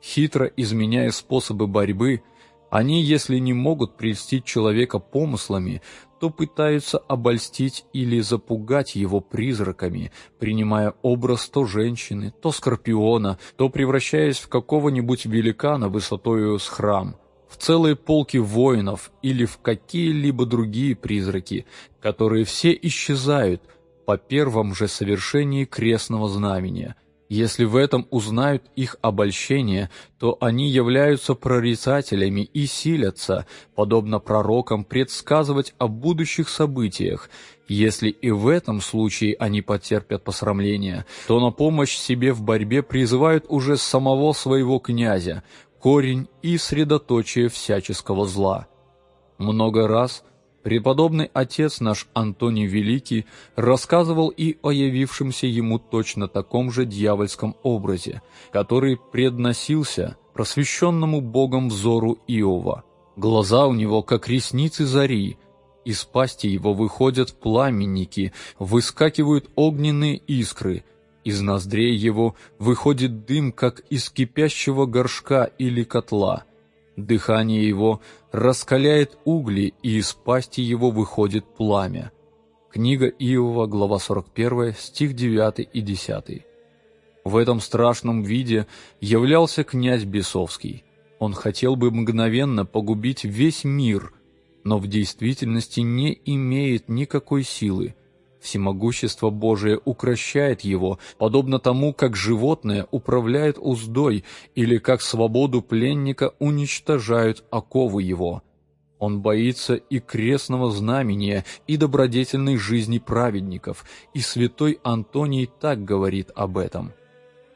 Хитро изменяя способы борьбы, они, если не могут прельстить человека помыслами, то пытаются обольстить или запугать его призраками, принимая образ то женщины, то скорпиона, то превращаясь в какого-нибудь великана высотою с храм, в целые полки воинов или в какие-либо другие призраки, которые все исчезают по первом же совершении крестного знамения – если в этом узнают их обольщение, то они являются прорицателями и силятся, подобно пророкам, предсказывать о будущих событиях. Если и в этом случае они потерпят посрамление, то на помощь себе в борьбе призывают уже самого своего князя, корень и средоточие всяческого зла. Много раз – Преподобный отец наш Антоний Великий рассказывал и о явившемся ему точно таком же дьявольском образе, который предносился просвещенному Богом взору Иова. Глаза у него, как ресницы зари, из пасти его выходят пламенники, выскакивают огненные искры, из ноздрей его выходит дым, как из кипящего горшка или котла – Дыхание его раскаляет угли, и из пасти его выходит пламя. Книга Иова, глава 41, стих 9 и 10. В этом страшном виде являлся князь Бесовский. Он хотел бы мгновенно погубить весь мир, но в действительности не имеет никакой силы. Всемогущество Божие укращает его, подобно тому, как животное управляет уздой или как свободу пленника уничтожают оковы его. Он боится и крестного знамения, и добродетельной жизни праведников, и святой Антоний так говорит об этом.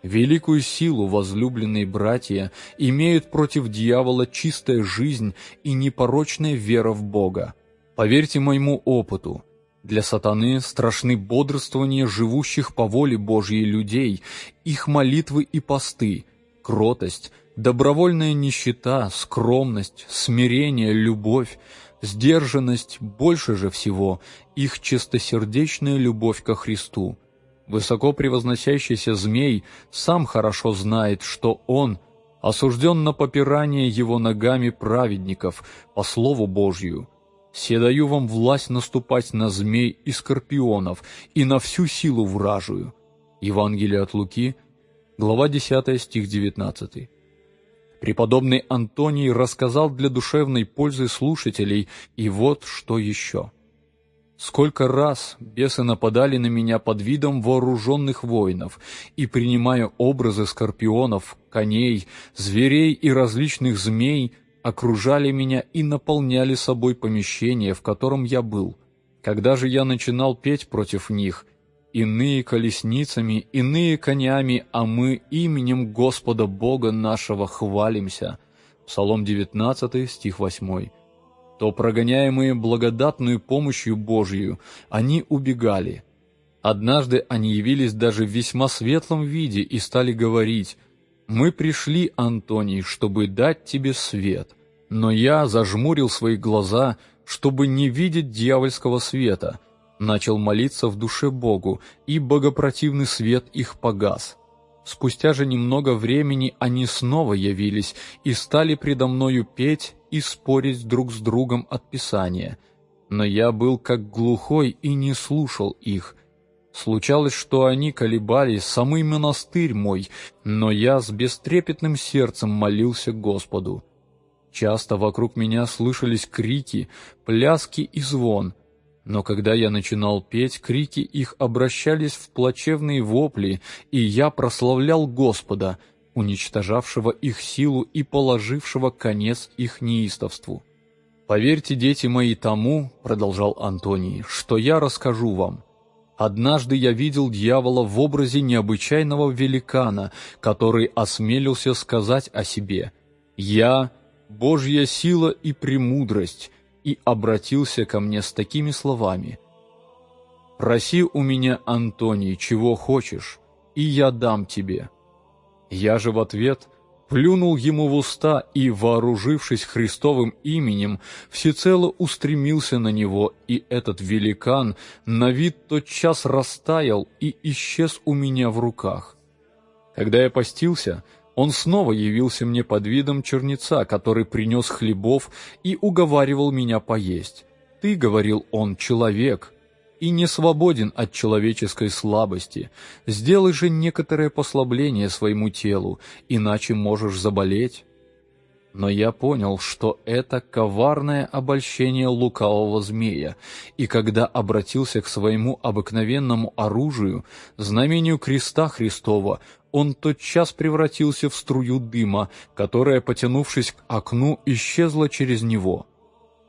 Великую силу возлюбленные братья имеют против дьявола чистая жизнь и непорочная вера в Бога. Поверьте моему опыту, для сатаны страшны бодрствования живущих по воле Божьей людей, их молитвы и посты, кротость, добровольная нищета, скромность, смирение, любовь, сдержанность, больше же всего, их чистосердечная любовь ко Христу. Высоко превозносящийся змей сам хорошо знает, что он осужден на попирание его ногами праведников по слову Божью – «Се даю вам власть наступать на змей и скорпионов и на всю силу вражию». Евангелие от Луки, глава 10, стих 19. Преподобный Антоний рассказал для душевной пользы слушателей, и вот что еще. Сколько раз бесы нападали на меня под видом вооруженных воинов, и, принимая образы скорпионов, коней, зверей и различных змей, окружали меня и наполняли собой помещение, в котором я был. Когда же я начинал петь против них, иные колесницами, иные конями, а мы именем Господа Бога нашего хвалимся. Псалом 19, стих 8. То прогоняемые благодатную помощью Божью, они убегали. Однажды они явились даже в весьма светлом виде и стали говорить «Мы пришли, Антоний, чтобы дать тебе свет». Но я зажмурил свои глаза, чтобы не видеть дьявольского света, начал молиться в душе Богу, и богопротивный свет их погас. Спустя же немного времени они снова явились и стали предо мною петь и спорить друг с другом от Писания. Но я был как глухой и не слушал их. Случалось, что они колебались, самый монастырь мой, но я с бестрепетным сердцем молился Господу. Часто вокруг меня слышались крики, пляски и звон, но когда я начинал петь, крики их обращались в плачевные вопли, и я прославлял Господа, уничтожавшего их силу и положившего конец их неистовству. «Поверьте, дети мои, тому, — продолжал Антоний, — что я расскажу вам. Однажды я видел дьявола в образе необычайного великана, который осмелился сказать о себе «Я Божья сила и премудрость, и обратился ко мне с такими словами. «Проси у меня, Антоний, чего хочешь, и я дам тебе». Я же в ответ плюнул ему в уста и, вооружившись Христовым именем, всецело устремился на него, и этот великан на вид тотчас растаял и исчез у меня в руках. Когда я постился, он снова явился мне под видом черница, который принес хлебов и уговаривал меня поесть. «Ты, — говорил он, — человек, и не свободен от человеческой слабости. Сделай же некоторое послабление своему телу, иначе можешь заболеть». Но я понял, что это коварное обольщение лукавого змея, и когда обратился к своему обыкновенному оружию, знамению креста Христова, он тотчас превратился в струю дыма, которая, потянувшись к окну, исчезла через него.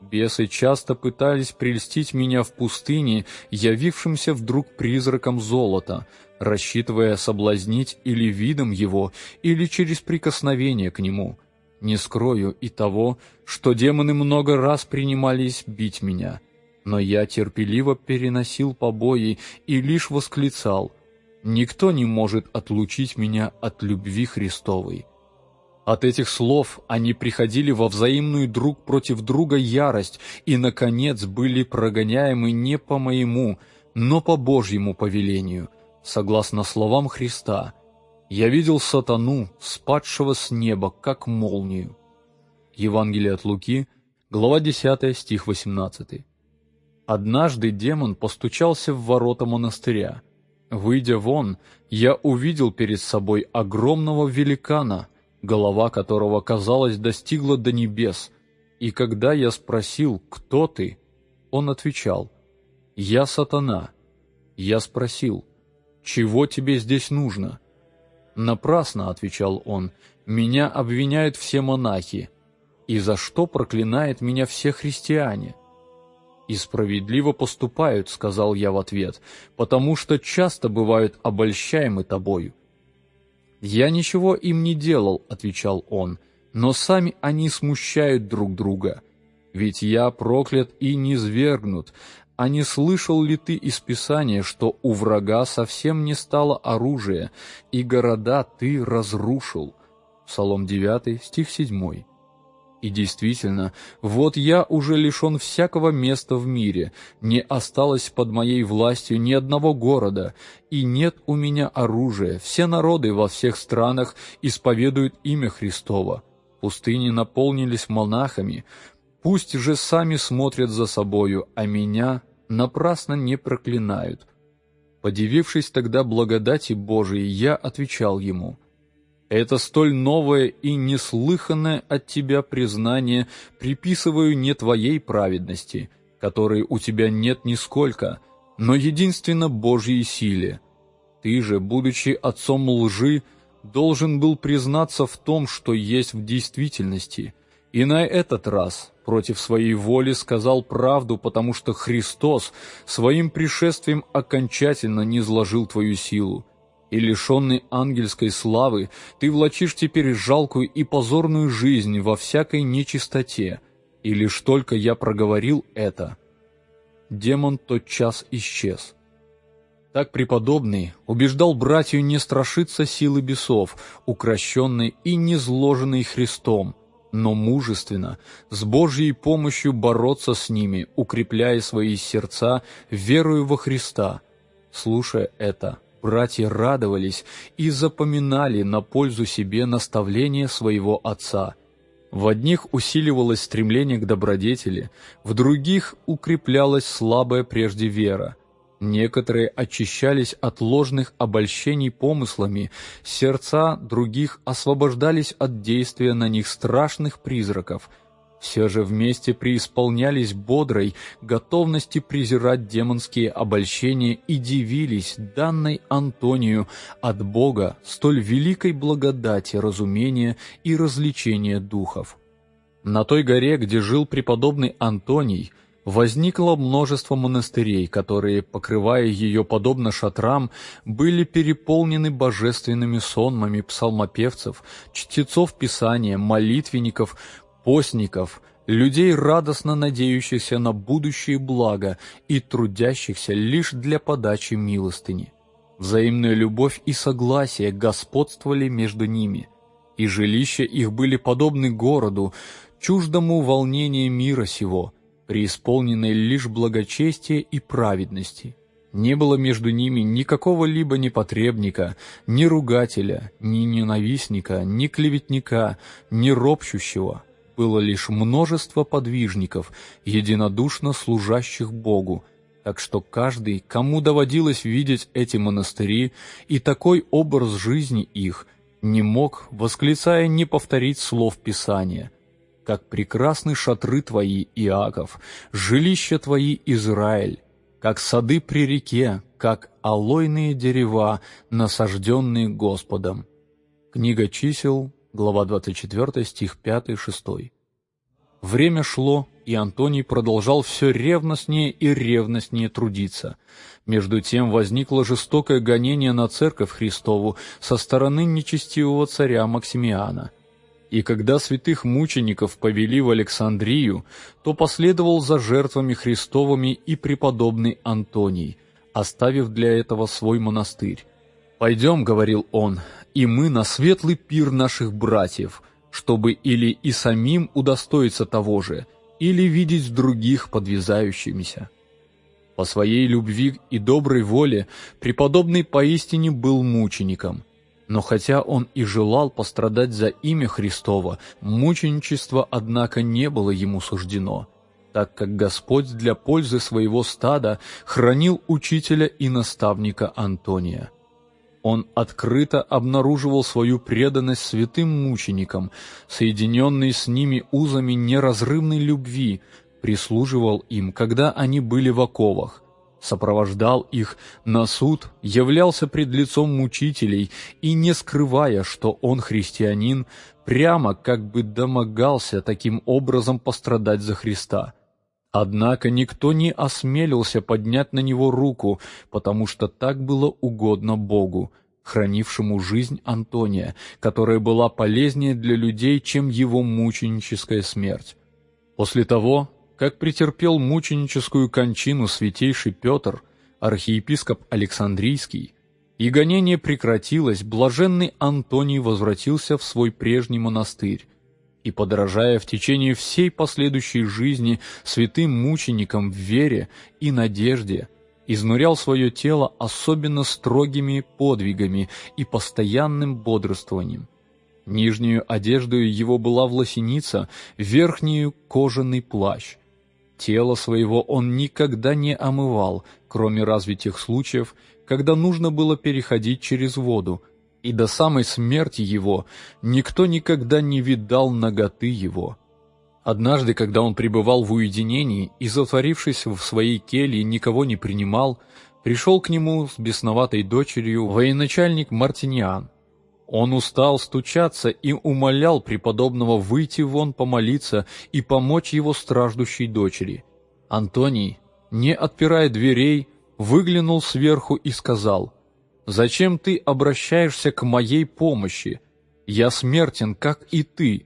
Бесы часто пытались прельстить меня в пустыне, явившимся вдруг призраком золота, рассчитывая соблазнить или видом его, или через прикосновение к нему — не скрою и того, что демоны много раз принимались бить меня, но я терпеливо переносил побои и лишь восклицал «Никто не может отлучить меня от любви Христовой». От этих слов они приходили во взаимную друг против друга ярость и, наконец, были прогоняемы не по моему, но по Божьему повелению, согласно словам Христа – я видел сатану, спадшего с неба, как молнию. Евангелие от Луки, глава 10, стих 18. Однажды демон постучался в ворота монастыря. Выйдя вон, я увидел перед собой огромного великана, голова которого, казалось, достигла до небес, и когда я спросил, кто ты, он отвечал, «Я сатана, Я спросил, «Чего тебе здесь нужно?» «Напрасно», — отвечал он, — «меня обвиняют все монахи. И за что проклинает меня все христиане?» «И справедливо поступают», — сказал я в ответ, «потому что часто бывают обольщаемы тобою». «Я ничего им не делал», — отвечал он, «но сами они смущают друг друга. Ведь я проклят и низвергнут, а не слышал ли ты из Писания, что у врага совсем не стало оружия, и города ты разрушил?» Псалом 9, стих 7. И действительно, вот я уже лишен всякого места в мире, не осталось под моей властью ни одного города, и нет у меня оружия, все народы во всех странах исповедуют имя Христово. Пустыни наполнились монахами, пусть же сами смотрят за собою, а меня напрасно не проклинают. Подивившись тогда благодати Божией, я отвечал ему — это столь новое и неслыханное от тебя признание приписываю не твоей праведности, которой у тебя нет нисколько, но единственно Божьей силе. Ты же, будучи отцом лжи, должен был признаться в том, что есть в действительности, и на этот раз против своей воли сказал правду, потому что Христос своим пришествием окончательно низложил твою силу и лишенный ангельской славы, ты влачишь теперь жалкую и позорную жизнь во всякой нечистоте, и лишь только я проговорил это, демон тотчас исчез. Так преподобный убеждал братью не страшиться силы бесов, укращенной и незложенной Христом, но мужественно, с Божьей помощью бороться с ними, укрепляя свои сердца верою во Христа. Слушая это, Братья радовались и запоминали на пользу себе наставления своего отца. В одних усиливалось стремление к добродетели, в других укреплялась слабая прежде вера. Некоторые очищались от ложных обольщений помыслами, сердца других освобождались от действия на них страшных призраков – все же вместе преисполнялись бодрой готовности презирать демонские обольщения и дивились данной Антонию от Бога столь великой благодати разумения и развлечения духов. На той горе, где жил преподобный Антоний, возникло множество монастырей, которые, покрывая ее подобно шатрам, были переполнены божественными сонмами псалмопевцев, чтецов Писания, молитвенников, постников, людей, радостно надеющихся на будущее благо и трудящихся лишь для подачи милостыни. Взаимная любовь и согласие господствовали между ними, и жилища их были подобны городу, чуждому волнения мира сего, преисполненной лишь благочестия и праведности. Не было между ними никакого либо непотребника, ни ругателя, ни ненавистника, ни клеветника, ни ропщущего, было лишь множество подвижников, единодушно служащих Богу, так что каждый, кому доводилось видеть эти монастыри и такой образ жизни их, не мог, восклицая, не повторить слов Писания. «Как прекрасны шатры твои, Иаков, жилища твои, Израиль, как сады при реке, как алойные дерева, насажденные Господом». Книга чисел, глава 24, стих 5-6. Время шло, и Антоний продолжал все ревностнее и ревностнее трудиться. Между тем возникло жестокое гонение на церковь Христову со стороны нечестивого царя Максимиана. И когда святых мучеников повели в Александрию, то последовал за жертвами Христовыми и преподобный Антоний, оставив для этого свой монастырь. «Пойдем», — говорил он, и мы на светлый пир наших братьев, чтобы или и самим удостоиться того же, или видеть других подвязающимися. По своей любви и доброй воле преподобный поистине был мучеником, но хотя он и желал пострадать за имя Христова, мученичество, однако, не было ему суждено, так как Господь для пользы своего стада хранил учителя и наставника Антония. Он открыто обнаруживал свою преданность святым мученикам, соединенный с ними узами неразрывной любви, прислуживал им, когда они были в оковах, сопровождал их на суд, являлся пред лицом мучителей и, не скрывая, что он христианин, прямо как бы домогался таким образом пострадать за Христа. Однако никто не осмелился поднять на него руку, потому что так было угодно Богу, хранившему жизнь Антония, которая была полезнее для людей, чем его мученическая смерть. После того, как претерпел мученическую кончину святейший Петр, архиепископ Александрийский, и гонение прекратилось, блаженный Антоний возвратился в свой прежний монастырь, и, подражая в течение всей последующей жизни святым мученикам в вере и надежде, изнурял свое тело особенно строгими подвигами и постоянным бодрствованием. Нижнюю одежду его была власеница, верхнюю — кожаный плащ. Тело своего он никогда не омывал, кроме разве тех случаев, когда нужно было переходить через воду, и до самой смерти его никто никогда не видал наготы его. Однажды, когда он пребывал в уединении и, затворившись в своей келье, никого не принимал, пришел к нему с бесноватой дочерью военачальник Мартиниан. Он устал стучаться и умолял преподобного выйти вон помолиться и помочь его страждущей дочери. Антоний, не отпирая дверей, выглянул сверху и сказал, «Зачем ты обращаешься к моей помощи? Я смертен, как и ты.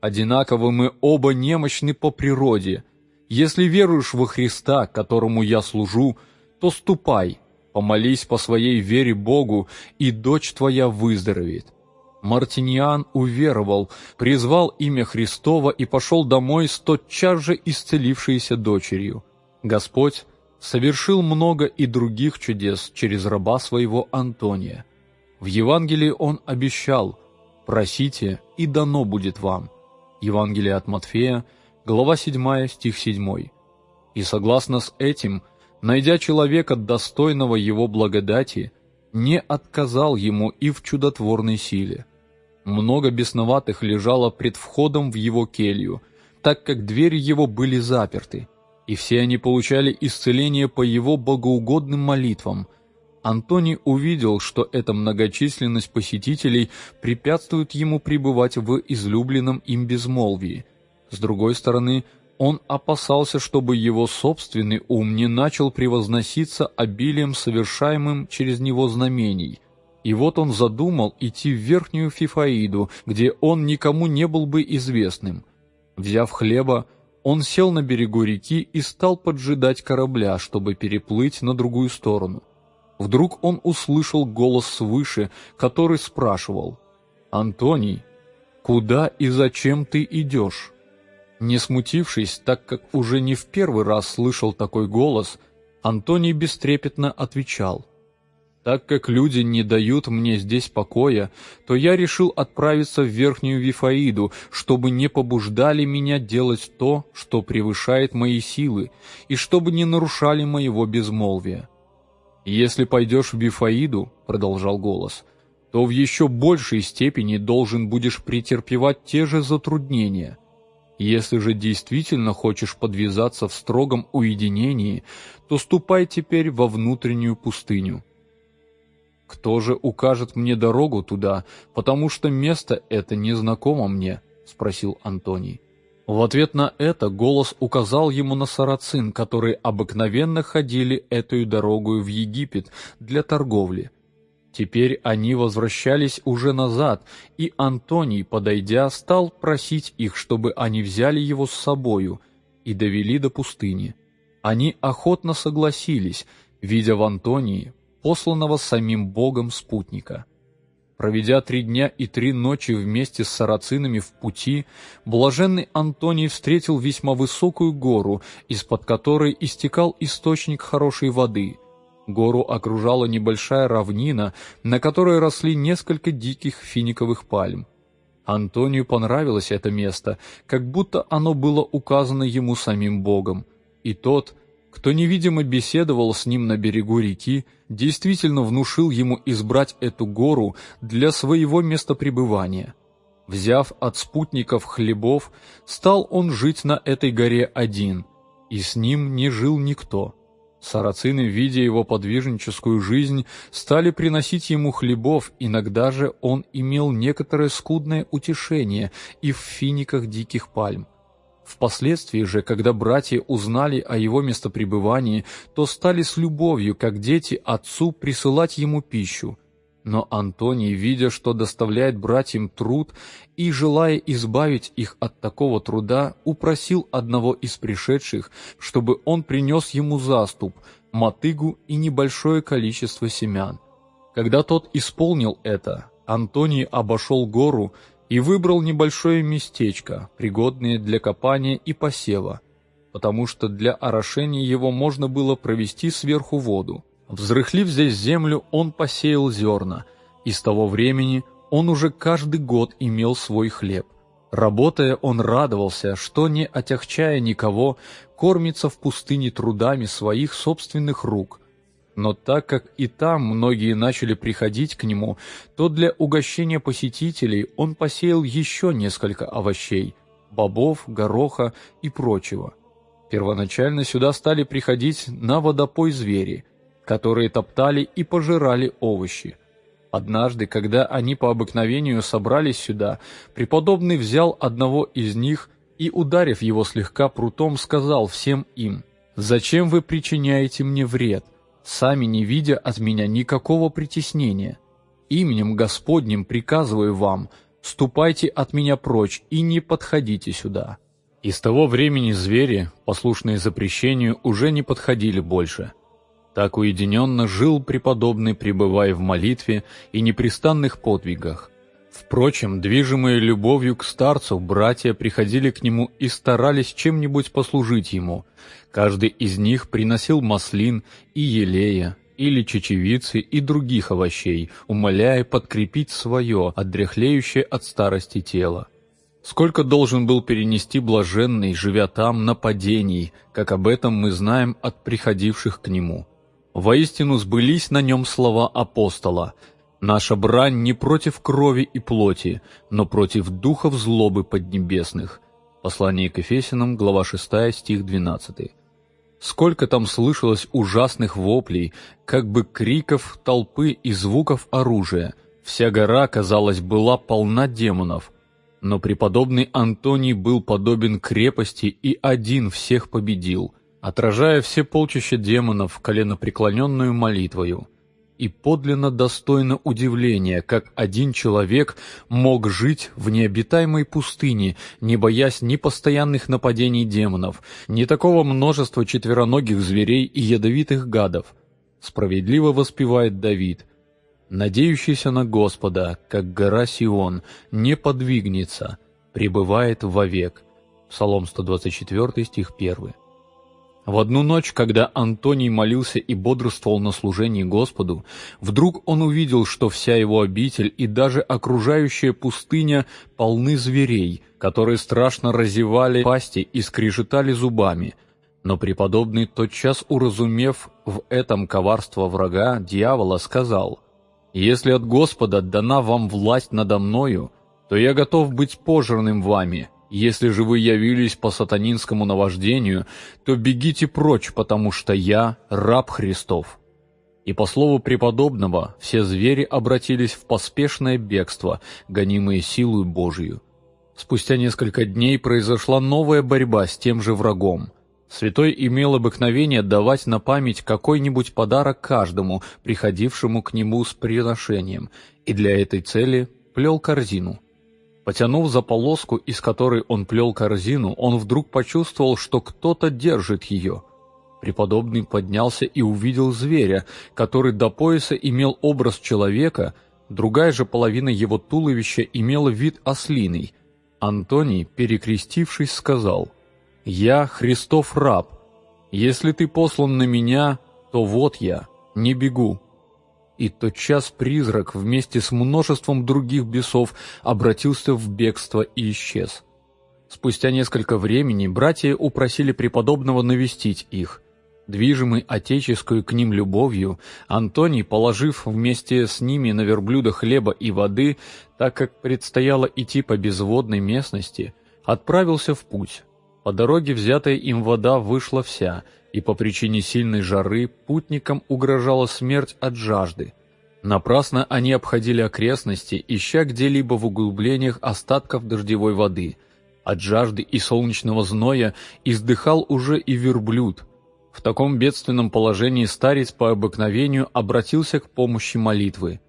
Одинаково мы оба немощны по природе. Если веруешь во Христа, которому я служу, то ступай, помолись по своей вере Богу, и дочь твоя выздоровеет». Мартиньян уверовал, призвал имя Христово и пошел домой с тотчас же исцелившейся дочерью. Господь совершил много и других чудес через раба своего Антония. В Евангелии он обещал «Просите, и дано будет вам». Евангелие от Матфея, глава 7, стих 7. И согласно с этим, найдя человека, достойного его благодати, не отказал ему и в чудотворной силе. Много бесноватых лежало пред входом в его келью, так как двери его были заперты, и все они получали исцеление по его богоугодным молитвам. Антоний увидел, что эта многочисленность посетителей препятствует ему пребывать в излюбленном им безмолвии. С другой стороны, он опасался, чтобы его собственный ум не начал превозноситься обилием совершаемым через него знамений. И вот он задумал идти в верхнюю Фифаиду, где он никому не был бы известным. Взяв хлеба, он сел на берегу реки и стал поджидать корабля, чтобы переплыть на другую сторону. Вдруг он услышал голос свыше, который спрашивал «Антоний, куда и зачем ты идешь?» Не смутившись, так как уже не в первый раз слышал такой голос, Антоний бестрепетно отвечал так как люди не дают мне здесь покоя, то я решил отправиться в Верхнюю Вифаиду, чтобы не побуждали меня делать то, что превышает мои силы, и чтобы не нарушали моего безмолвия. «Если пойдешь в Вифаиду, — продолжал голос, — то в еще большей степени должен будешь претерпевать те же затруднения. Если же действительно хочешь подвязаться в строгом уединении, то ступай теперь во внутреннюю пустыню» «Кто же укажет мне дорогу туда, потому что место это незнакомо мне?» — спросил Антоний. В ответ на это голос указал ему на сарацин, которые обыкновенно ходили эту дорогу в Египет для торговли. Теперь они возвращались уже назад, и Антоний, подойдя, стал просить их, чтобы они взяли его с собою и довели до пустыни. Они охотно согласились, видя в Антонии посланного самим Богом спутника. Проведя три дня и три ночи вместе с сарацинами в пути, блаженный Антоний встретил весьма высокую гору, из-под которой истекал источник хорошей воды. Гору окружала небольшая равнина, на которой росли несколько диких финиковых пальм. Антонию понравилось это место, как будто оно было указано ему самим Богом, и тот — кто невидимо беседовал с ним на берегу реки, действительно внушил ему избрать эту гору для своего местопребывания. Взяв от спутников хлебов, стал он жить на этой горе один, и с ним не жил никто. Сарацины, видя его подвижническую жизнь, стали приносить ему хлебов, иногда же он имел некоторое скудное утешение и в финиках диких пальм. Впоследствии же, когда братья узнали о его местопребывании, то стали с любовью, как дети, отцу присылать ему пищу. Но Антоний, видя, что доставляет братьям труд и желая избавить их от такого труда, упросил одного из пришедших, чтобы он принес ему заступ, мотыгу и небольшое количество семян. Когда тот исполнил это, Антоний обошел гору и выбрал небольшое местечко, пригодное для копания и посева, потому что для орошения его можно было провести сверху воду. Взрыхлив здесь землю, он посеял зерна, и с того времени он уже каждый год имел свой хлеб. Работая, он радовался, что, не отягчая никого, кормится в пустыне трудами своих собственных рук – но так как и там многие начали приходить к нему, то для угощения посетителей он посеял еще несколько овощей – бобов, гороха и прочего. Первоначально сюда стали приходить на водопой звери, которые топтали и пожирали овощи. Однажды, когда они по обыкновению собрались сюда, преподобный взял одного из них и, ударив его слегка прутом, сказал всем им «Зачем вы причиняете мне вред?» Сами не видя от меня никакого притеснения. Именем Господним приказываю вам, ступайте от меня прочь и не подходите сюда». И с того времени звери, послушные запрещению, уже не подходили больше. Так уединенно жил преподобный, пребывая в молитве и непрестанных подвигах. Впрочем, движимые любовью к старцу, братья приходили к нему и старались чем-нибудь послужить ему. Каждый из них приносил маслин и елея, или чечевицы и других овощей, умоляя подкрепить свое, отдряхлеющее от старости тело. Сколько должен был перенести блаженный, живя там, нападений, как об этом мы знаем от приходивших к нему. Воистину сбылись на нем слова апостола – Наша брань не против крови и плоти, но против духов злобы поднебесных. Послание к Ефесянам, глава 6, стих 12. Сколько там слышалось ужасных воплей, как бы криков толпы и звуков оружия. Вся гора, казалось, была полна демонов. Но преподобный Антоний был подобен крепости и один всех победил, отражая все полчища демонов коленопреклоненную молитвою и подлинно достойно удивления, как один человек мог жить в необитаемой пустыне, не боясь ни постоянных нападений демонов, ни такого множества четвероногих зверей и ядовитых гадов. Справедливо воспевает Давид. «Надеющийся на Господа, как гора Сион, не подвигнется, пребывает вовек». Псалом 124, стих 1. В одну ночь, когда Антоний молился и бодрствовал на служении Господу, вдруг он увидел, что вся его обитель и даже окружающая пустыня полны зверей, которые страшно разевали пасти и скрежетали зубами. Но преподобный, тотчас уразумев в этом коварство врага, дьявола, сказал, «Если от Господа дана вам власть надо мною, то я готов быть пожирным вами, если же вы явились по сатанинскому наваждению, то бегите прочь, потому что я раб Христов». И по слову преподобного, все звери обратились в поспешное бегство, гонимые силой Божию. Спустя несколько дней произошла новая борьба с тем же врагом. Святой имел обыкновение давать на память какой-нибудь подарок каждому, приходившему к нему с приношением, и для этой цели плел корзину – Потянув за полоску, из которой он плел корзину, он вдруг почувствовал, что кто-то держит ее. Преподобный поднялся и увидел зверя, который до пояса имел образ человека, другая же половина его туловища имела вид ослиный. Антоний, перекрестившись, сказал, «Я Христов раб. Если ты послан на меня, то вот я, не бегу» и тотчас призрак вместе с множеством других бесов обратился в бегство и исчез. Спустя несколько времени братья упросили преподобного навестить их. Движимый отеческую к ним любовью, Антоний, положив вместе с ними на верблюда хлеба и воды, так как предстояло идти по безводной местности, отправился в путь. По дороге взятая им вода вышла вся, и по причине сильной жары путникам угрожала смерть от жажды. Напрасно они обходили окрестности, ища где-либо в углублениях остатков дождевой воды. От жажды и солнечного зноя издыхал уже и верблюд. В таком бедственном положении старец по обыкновению обратился к помощи молитвы.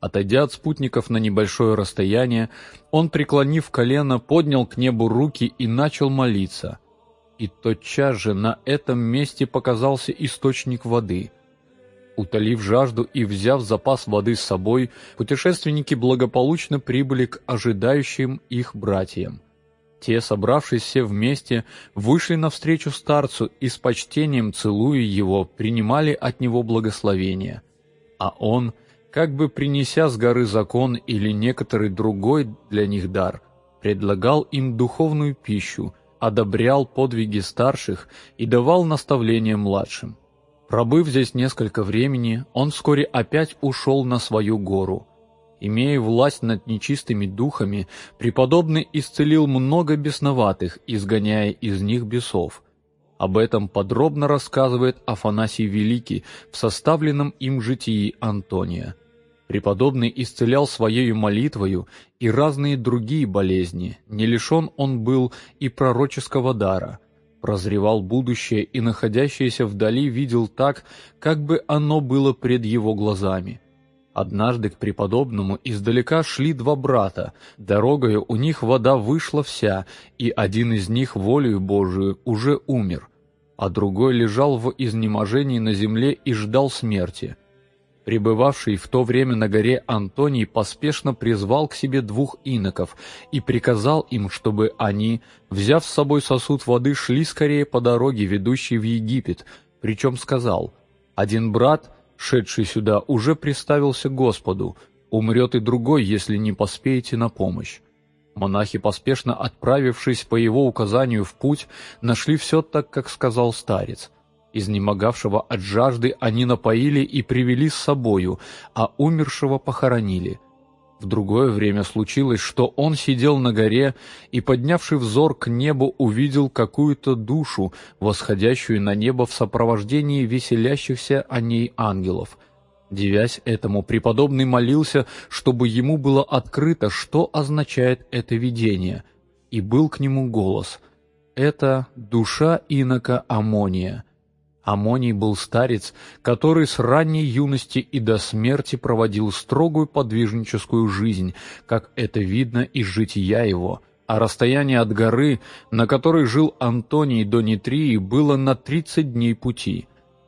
Отойдя от спутников на небольшое расстояние, он, преклонив колено, поднял к небу руки и начал молиться. И тотчас же на этом месте показался источник воды. Утолив жажду и взяв запас воды с собой, путешественники благополучно прибыли к ожидающим их братьям. Те, собравшись все вместе, вышли навстречу старцу и с почтением, целуя его, принимали от него благословение. А он — как бы принеся с горы закон или некоторый другой для них дар, предлагал им духовную пищу, одобрял подвиги старших и давал наставления младшим. Пробыв здесь несколько времени, он вскоре опять ушел на свою гору. Имея власть над нечистыми духами, преподобный исцелил много бесноватых, изгоняя из них бесов. Об этом подробно рассказывает Афанасий Великий в составленном им житии Антония. Преподобный исцелял своею молитвою и разные другие болезни, не лишен он был и пророческого дара, прозревал будущее и находящееся вдали видел так, как бы оно было пред его глазами. Однажды к преподобному издалека шли два брата, дорогою у них вода вышла вся, и один из них волею Божию уже умер, а другой лежал в изнеможении на земле и ждал смерти. Пребывавший в то время на горе Антоний поспешно призвал к себе двух иноков и приказал им, чтобы они, взяв с собой сосуд воды, шли скорее по дороге, ведущей в Египет, причем сказал, «Один брат, шедший сюда, уже приставился Господу, умрет и другой, если не поспеете на помощь». Монахи, поспешно отправившись по его указанию в путь, нашли все так, как сказал старец – Изнемогавшего от жажды они напоили и привели с собою, а умершего похоронили. В другое время случилось, что он сидел на горе и, поднявший взор к небу, увидел какую-то душу, восходящую на небо в сопровождении веселящихся о ней ангелов. Девясь этому, преподобный молился, чтобы ему было открыто, что означает это видение, и был к нему голос «Это душа инока Амония». Амоний был старец, который с ранней юности и до смерти проводил строгую подвижническую жизнь, как это видно из жития его, а расстояние от горы, на которой жил Антоний до Нитрии, было на тридцать дней пути.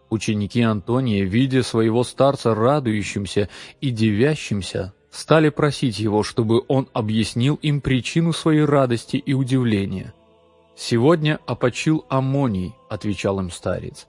Ученики Антония, видя своего старца радующимся и девящимся, стали просить его, чтобы он объяснил им причину своей радости и удивления. «Сегодня опочил Амоний», — отвечал им старец.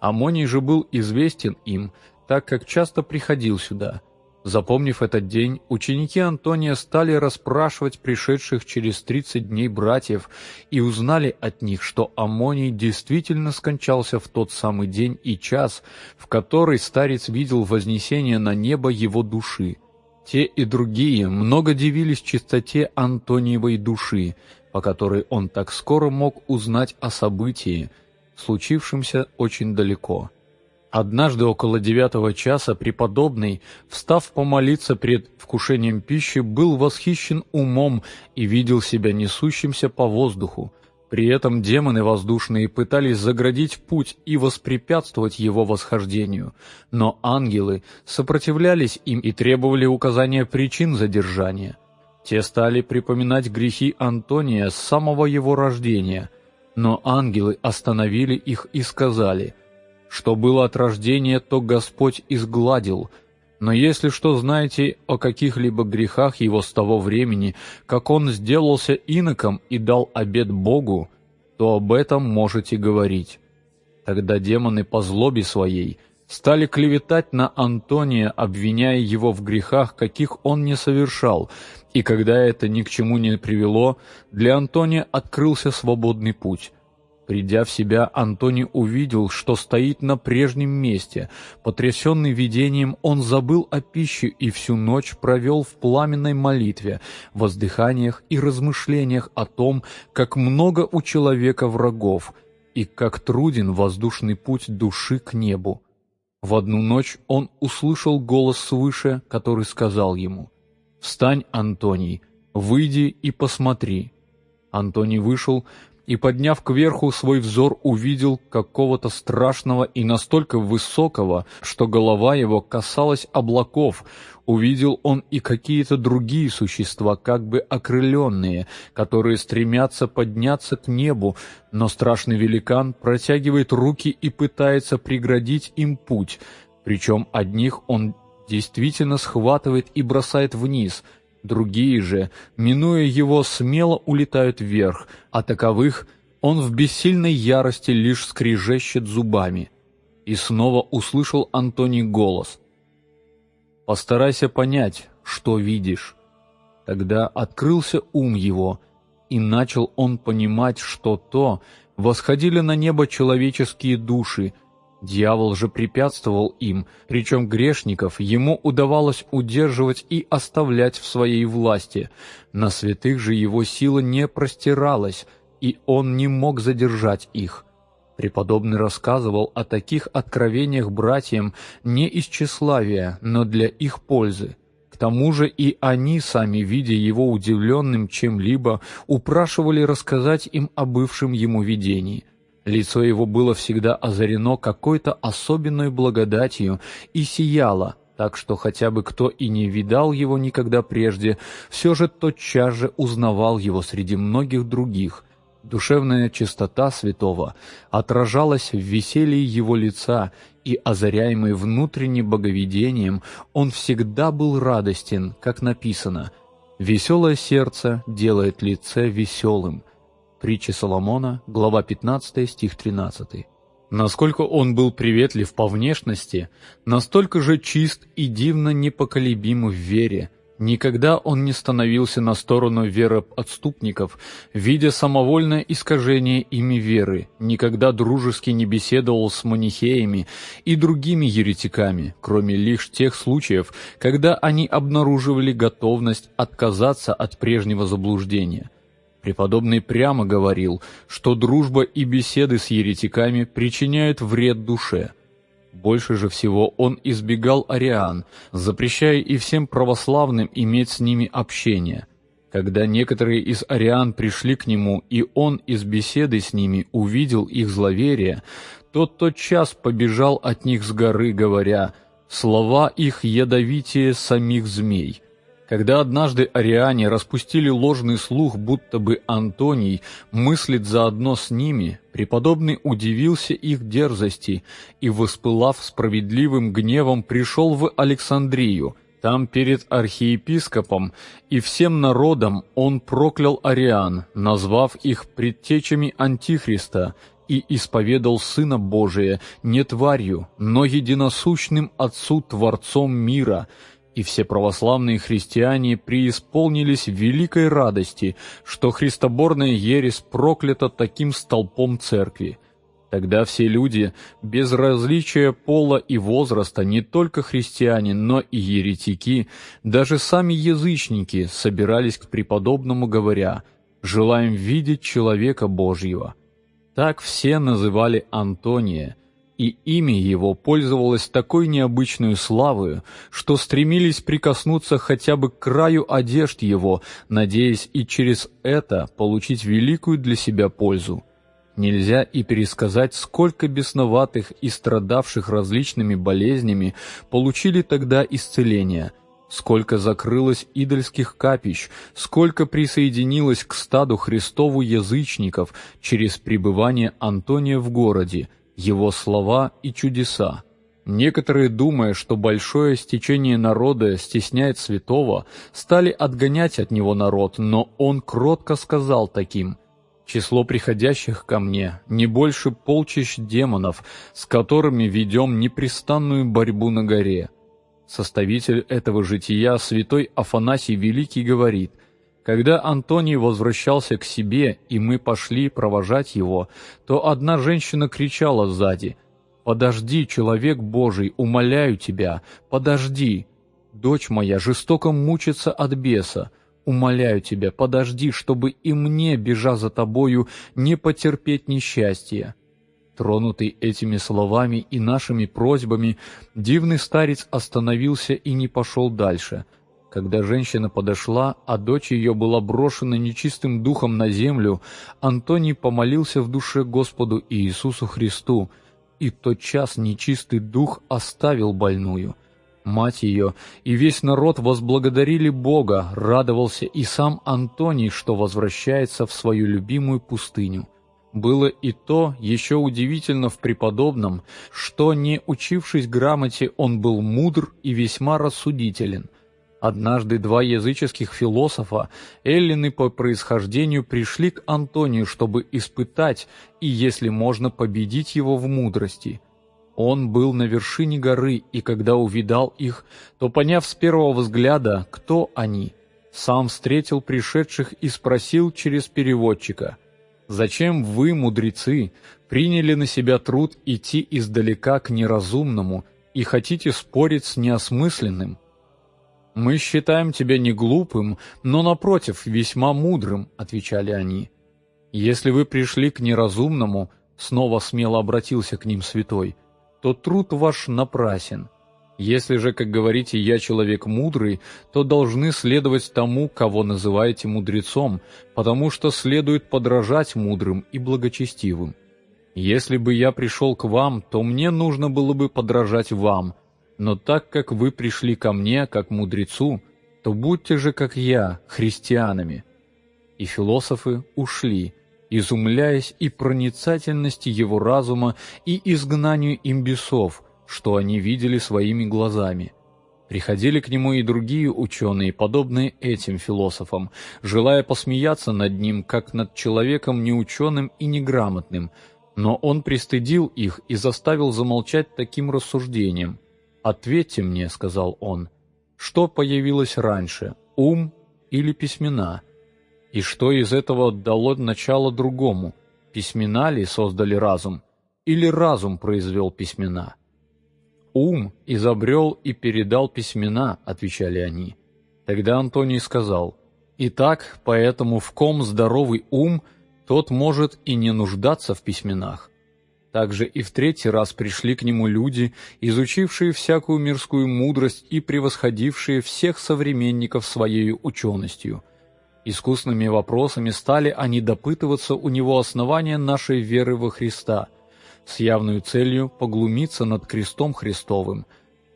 Амоний же был известен им, так как часто приходил сюда. Запомнив этот день, ученики Антония стали расспрашивать пришедших через тридцать дней братьев и узнали от них, что Амоний действительно скончался в тот самый день и час, в который старец видел вознесение на небо его души. Те и другие много дивились чистоте Антониевой души, по которой он так скоро мог узнать о событии, случившемся очень далеко. Однажды около девятого часа преподобный, встав помолиться пред вкушением пищи, был восхищен умом и видел себя несущимся по воздуху. При этом демоны воздушные пытались заградить путь и воспрепятствовать его восхождению, но ангелы сопротивлялись им и требовали указания причин задержания. Те стали припоминать грехи Антония с самого его рождения – но ангелы остановили их и сказали, что было от рождения, то Господь изгладил, но если что знаете о каких-либо грехах его с того времени, как он сделался иноком и дал обет Богу, то об этом можете говорить. Тогда демоны по злобе своей стали клеветать на Антония, обвиняя его в грехах, каких он не совершал, и когда это ни к чему не привело, для Антония открылся свободный путь. Придя в себя, Антоний увидел, что стоит на прежнем месте. Потрясенный видением, он забыл о пище и всю ночь провел в пламенной молитве, воздыханиях и размышлениях о том, как много у человека врагов, и как труден воздушный путь души к небу. В одну ночь он услышал голос свыше, который сказал ему «Встань, Антоний, выйди и посмотри». Антоний вышел и, подняв кверху свой взор, увидел какого-то страшного и настолько высокого, что голова его касалась облаков. Увидел он и какие-то другие существа, как бы окрыленные, которые стремятся подняться к небу, но страшный великан протягивает руки и пытается преградить им путь, причем одних он действительно схватывает и бросает вниз — Другие же, минуя его, смело улетают вверх, а таковых он в бессильной ярости лишь скрежещет зубами. И снова услышал Антоний голос. «Постарайся понять, что видишь». Тогда открылся ум его, и начал он понимать, что то восходили на небо человеческие души — Дьявол же препятствовал им, причем грешников ему удавалось удерживать и оставлять в своей власти. На святых же его сила не простиралась, и он не мог задержать их. Преподобный рассказывал о таких откровениях братьям не из тщеславия, но для их пользы. К тому же и они, сами видя его удивленным чем-либо, упрашивали рассказать им о бывшем ему видении. Лицо его было всегда озарено какой-то особенной благодатью и сияло, так что хотя бы кто и не видал его никогда прежде, все же тотчас же узнавал его среди многих других. Душевная чистота святого отражалась в веселье его лица, и, озаряемый внутренним боговедением, он всегда был радостен, как написано «Веселое сердце делает лице веселым», Притча Соломона, глава 15, стих 13. Насколько он был приветлив по внешности, настолько же чист и дивно непоколебим в вере. Никогда он не становился на сторону веры отступников, видя самовольное искажение ими веры, никогда дружески не беседовал с манихеями и другими еретиками, кроме лишь тех случаев, когда они обнаруживали готовность отказаться от прежнего заблуждения – Преподобный прямо говорил, что дружба и беседы с еретиками причиняют вред душе. Больше же всего он избегал ариан, запрещая и всем православным иметь с ними общение. Когда некоторые из ариан пришли к нему, и он из беседы с ними увидел их зловерие, то тотчас побежал от них с горы, говоря «Слова их ядовитее самих змей». Когда однажды ариане распустили ложный слух, будто бы Антоний мыслит заодно с ними, преподобный удивился их дерзости и, воспылав справедливым гневом, пришел в Александрию. Там перед архиепископом и всем народом он проклял ариан, назвав их предтечами Антихриста, и исповедал Сына Божия не тварью, но единосущным Отцу Творцом мира, и все православные христиане преисполнились великой радости, что христоборная ересь проклята таким столпом церкви. Тогда все люди, без различия пола и возраста, не только христиане, но и еретики, даже сами язычники, собирались к преподобному, говоря «Желаем видеть человека Божьего». Так все называли Антония, и имя его пользовалось такой необычной славою, что стремились прикоснуться хотя бы к краю одежд его, надеясь и через это получить великую для себя пользу. Нельзя и пересказать, сколько бесноватых и страдавших различными болезнями получили тогда исцеление, сколько закрылось идольских капищ, сколько присоединилось к стаду Христову язычников через пребывание Антония в городе – его слова и чудеса. Некоторые, думая, что большое стечение народа стесняет святого, стали отгонять от него народ, но он кротко сказал таким «Число приходящих ко мне не больше полчищ демонов, с которыми ведем непрестанную борьбу на горе». Составитель этого жития, святой Афанасий Великий, говорит – когда Антоний возвращался к себе, и мы пошли провожать его, то одна женщина кричала сзади «Подожди, человек Божий, умоляю тебя, подожди! Дочь моя жестоко мучится от беса. Умоляю тебя, подожди, чтобы и мне, бежа за тобою, не потерпеть несчастья». Тронутый этими словами и нашими просьбами, дивный старец остановился и не пошел дальше. Когда женщина подошла, а дочь ее была брошена нечистым духом на землю, Антоний помолился в душе Господу Иисусу Христу, и тотчас нечистый дух оставил больную. Мать ее и весь народ возблагодарили Бога, радовался и сам Антоний, что возвращается в свою любимую пустыню. Было и то еще удивительно в преподобном, что, не учившись грамоте, он был мудр и весьма рассудителен. Однажды два языческих философа, эллины по происхождению, пришли к Антонию, чтобы испытать и, если можно, победить его в мудрости. Он был на вершине горы, и когда увидал их, то, поняв с первого взгляда, кто они, сам встретил пришедших и спросил через переводчика — Зачем вы, мудрецы, приняли на себя труд идти издалека к неразумному и хотите спорить с неосмысленным? «Мы считаем тебя не глупым, но, напротив, весьма мудрым», — отвечали они. «Если вы пришли к неразумному», — снова смело обратился к ним святой, — «то труд ваш напрасен». Если же, как говорите, я человек мудрый, то должны следовать тому, кого называете мудрецом, потому что следует подражать мудрым и благочестивым. Если бы я пришел к вам, то мне нужно было бы подражать вам, но так как вы пришли ко мне, как мудрецу, то будьте же, как я, христианами». И философы ушли, изумляясь и проницательности его разума, и изгнанию им бесов – что они видели своими глазами. Приходили к нему и другие ученые, подобные этим философам, желая посмеяться над ним, как над человеком неученым и неграмотным, но он пристыдил их и заставил замолчать таким рассуждением. «Ответьте мне», — сказал он, — «что появилось раньше, ум или письмена? И что из этого дало начало другому? Письмена ли создали разум? Или разум произвел письмена?» «Ум изобрел и передал письмена», — отвечали они. Тогда Антоний сказал, «Итак, поэтому в ком здоровый ум, тот может и не нуждаться в письменах». Также и в третий раз пришли к нему люди, изучившие всякую мирскую мудрость и превосходившие всех современников своей ученостью. Искусными вопросами стали они допытываться у него основания нашей веры во Христа — с явной целью поглумиться над крестом Христовым.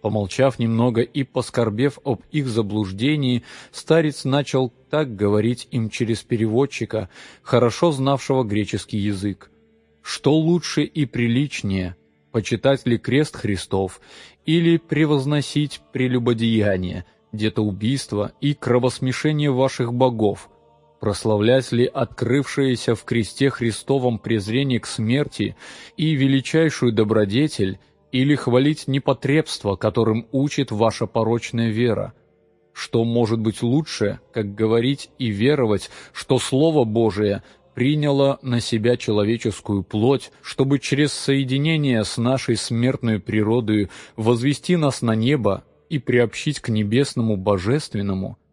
Помолчав немного и поскорбев об их заблуждении, старец начал так говорить им через переводчика, хорошо знавшего греческий язык. «Что лучше и приличнее, почитать ли крест Христов или превозносить прелюбодеяние, детоубийство и кровосмешение ваших богов, прославлять ли открывшееся в кресте Христовом презрение к смерти и величайшую добродетель, или хвалить непотребство, которым учит ваша порочная вера? Что может быть лучше, как говорить и веровать, что Слово Божие приняло на себя человеческую плоть, чтобы через соединение с нашей смертной природой возвести нас на небо и приобщить к небесному божественному –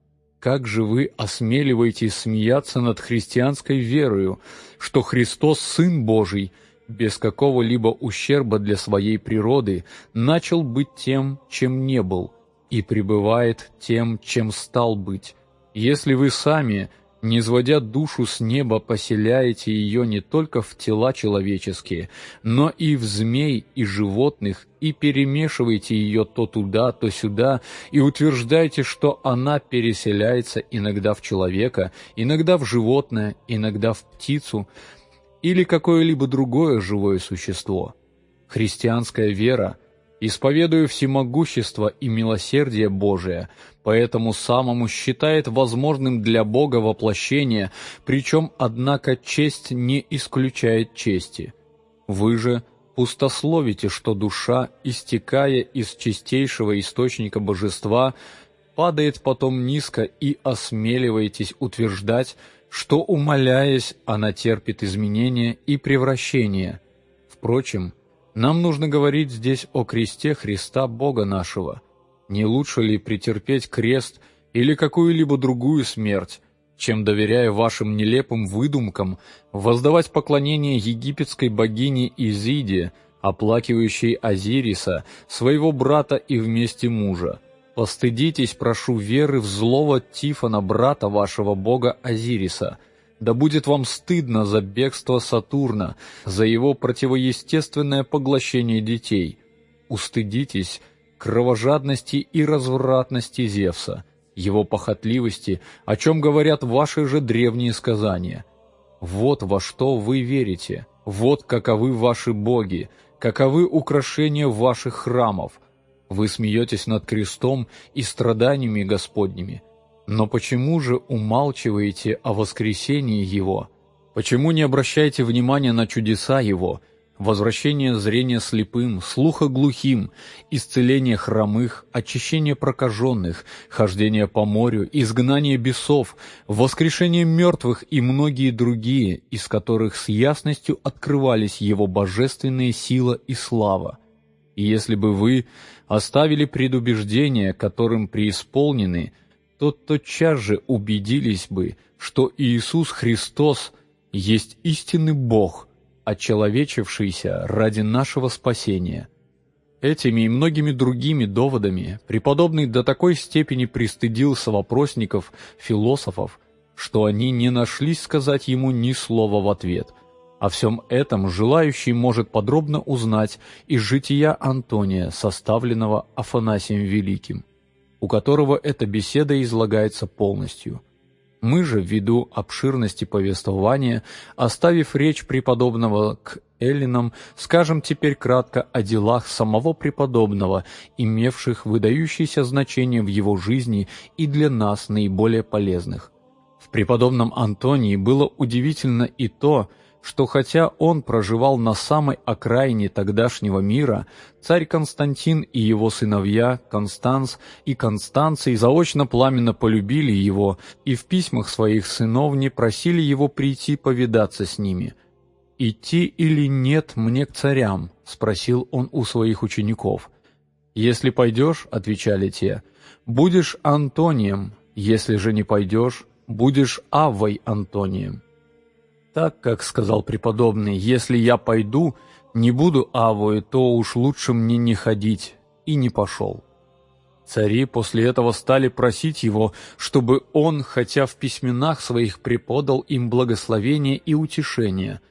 как же вы осмеливаетесь смеяться над христианской верою, что Христос, Сын Божий, без какого-либо ущерба для своей природы, начал быть тем, чем не был, и пребывает тем, чем стал быть? Если вы сами – не сводя душу с неба, поселяете ее не только в тела человеческие, но и в змей и животных, и перемешиваете ее то туда, то сюда, и утверждаете, что она переселяется иногда в человека, иногда в животное, иногда в птицу или какое-либо другое живое существо. Христианская вера – исповедую всемогущество и милосердие Божие, поэтому самому считает возможным для Бога воплощение, причем, однако, честь не исключает чести. Вы же пустословите, что душа, истекая из чистейшего источника божества, падает потом низко и осмеливаетесь утверждать, что, умоляясь, она терпит изменения и превращения. Впрочем, нам нужно говорить здесь о кресте Христа Бога нашего. Не лучше ли претерпеть крест или какую-либо другую смерть, чем доверяя вашим нелепым выдумкам, воздавать поклонение египетской богине Изиде, оплакивающей Азириса, своего брата и вместе мужа. Постыдитесь, прошу, веры в злого Тифона, брата вашего бога Азириса. Да будет вам стыдно за бегство Сатурна, за его противоестественное поглощение детей. Устыдитесь кровожадности и развратности Зевса, его похотливости, о чем говорят ваши же древние сказания. Вот во что вы верите, вот каковы ваши боги, каковы украшения ваших храмов – вы смеетесь над крестом и страданиями Господними. Но почему же умалчиваете о воскресении Его? Почему не обращаете внимания на чудеса Его, возвращение зрения слепым, слуха глухим, исцеление хромых, очищение прокаженных, хождение по морю, изгнание бесов, воскрешение мертвых и многие другие, из которых с ясностью открывались Его божественные сила и слава? И если бы вы оставили предубеждения, которым преисполнены, то тотчас же убедились бы, что Иисус Христос есть истинный Бог, очеловечившийся ради нашего спасения. Этими и многими другими доводами преподобный до такой степени пристыдился вопросников, философов, что они не нашлись сказать ему ни слова в ответ – о всем этом желающий может подробно узнать из жития Антония, составленного Афанасием Великим, у которого эта беседа излагается полностью. Мы же, ввиду обширности повествования, оставив речь преподобного к эллинам, скажем теперь кратко о делах самого преподобного, имевших выдающееся значение в его жизни и для нас наиболее полезных. В преподобном Антонии было удивительно и то, что хотя он проживал на самой окраине тогдашнего мира, царь Константин и его сыновья Констанс и Констанций заочно пламенно полюбили его и в письмах своих сыновни просили его прийти повидаться с ними. «Идти или нет мне к царям?» — спросил он у своих учеников. «Если пойдешь, — отвечали те, — будешь Антонием, если же не пойдешь, будешь Аввой Антонием». Так как сказал преподобный, если я пойду, не буду авою, то уж лучше мне не ходить, и не пошел. Цари после этого стали просить его, чтобы он, хотя в письменах своих преподал им благословение и утешение.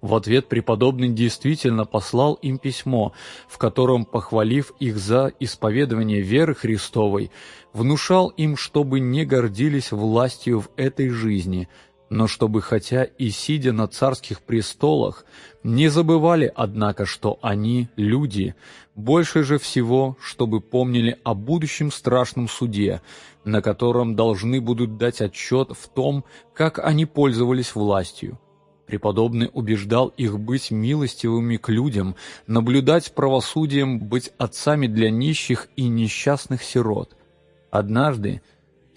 В ответ преподобный действительно послал им письмо, в котором, похвалив их за исповедование веры Христовой, внушал им, чтобы не гордились властью в этой жизни – но чтобы, хотя и сидя на царских престолах, не забывали, однако, что они — люди, больше же всего, чтобы помнили о будущем страшном суде, на котором должны будут дать отчет в том, как они пользовались властью. Преподобный убеждал их быть милостивыми к людям, наблюдать правосудием, быть отцами для нищих и несчастных сирот. Однажды,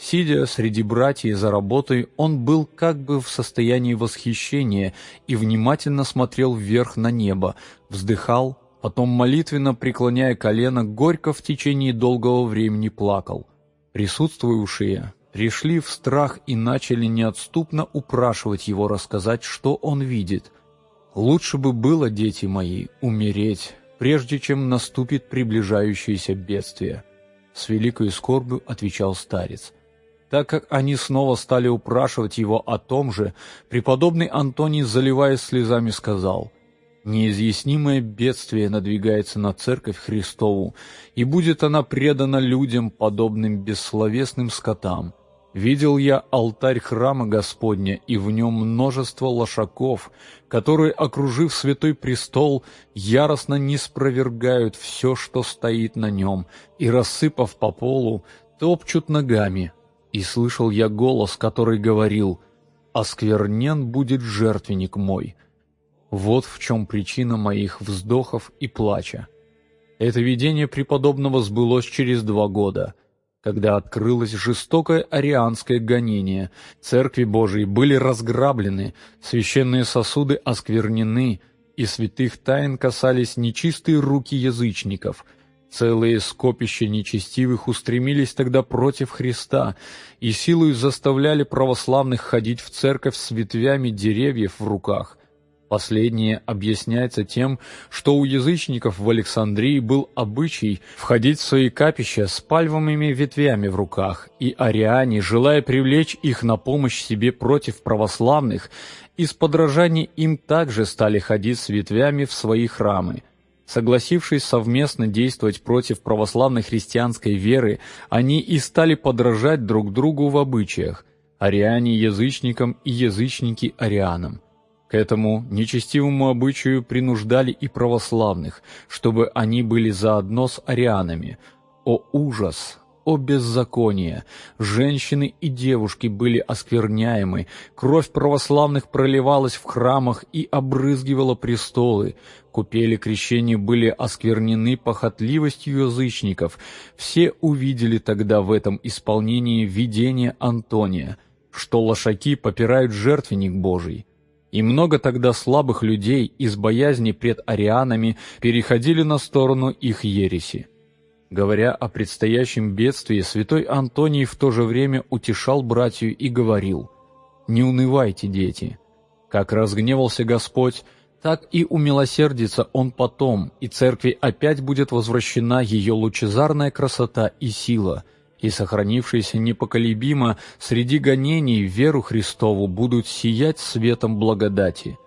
Сидя среди братьев за работой, он был как бы в состоянии восхищения и внимательно смотрел вверх на небо, вздыхал, потом молитвенно преклоняя колено, горько в течение долгого времени плакал. Присутствующие пришли в страх и начали неотступно упрашивать его рассказать, что он видит. «Лучше бы было, дети мои, умереть, прежде чем наступит приближающееся бедствие», — с великой скорбью отвечал старец. Так как они снова стали упрашивать его о том же, преподобный Антоний, заливаясь слезами, сказал, «Неизъяснимое бедствие надвигается на Церковь Христову, и будет она предана людям, подобным бессловесным скотам. Видел я алтарь храма Господня, и в нем множество лошаков, которые, окружив святой престол, яростно не спровергают все, что стоит на нем, и, рассыпав по полу, топчут ногами, и слышал я голос, который говорил «Осквернен будет жертвенник мой». Вот в чем причина моих вздохов и плача. Это видение преподобного сбылось через два года, когда открылось жестокое арианское гонение, церкви Божии были разграблены, священные сосуды осквернены, и святых тайн касались нечистые руки язычников – Целые скопища нечестивых устремились тогда против Христа и силой заставляли православных ходить в церковь с ветвями деревьев в руках. Последнее объясняется тем, что у язычников в Александрии был обычай входить в свои капища с пальвовыми ветвями в руках, и ариане, желая привлечь их на помощь себе против православных, из подражания им также стали ходить с ветвями в свои храмы – Согласившись совместно действовать против православной христианской веры, они и стали подражать друг другу в обычаях, ариане язычникам и язычники арианам. К этому нечестивому обычаю принуждали и православных, чтобы они были заодно с арианами. О ужас! о беззаконие! Женщины и девушки были оскверняемы, кровь православных проливалась в храмах и обрызгивала престолы, купели крещения были осквернены похотливостью язычников. Все увидели тогда в этом исполнении видение Антония, что лошаки попирают жертвенник Божий. И много тогда слабых людей из боязни пред арианами переходили на сторону их ереси. Говоря о предстоящем бедствии, святой Антоний в то же время утешал братью и говорил, «Не унывайте, дети. Как разгневался Господь, так и умилосердится Он потом, и церкви опять будет возвращена ее лучезарная красота и сила, и сохранившиеся непоколебимо среди гонений веру Христову будут сиять светом благодати».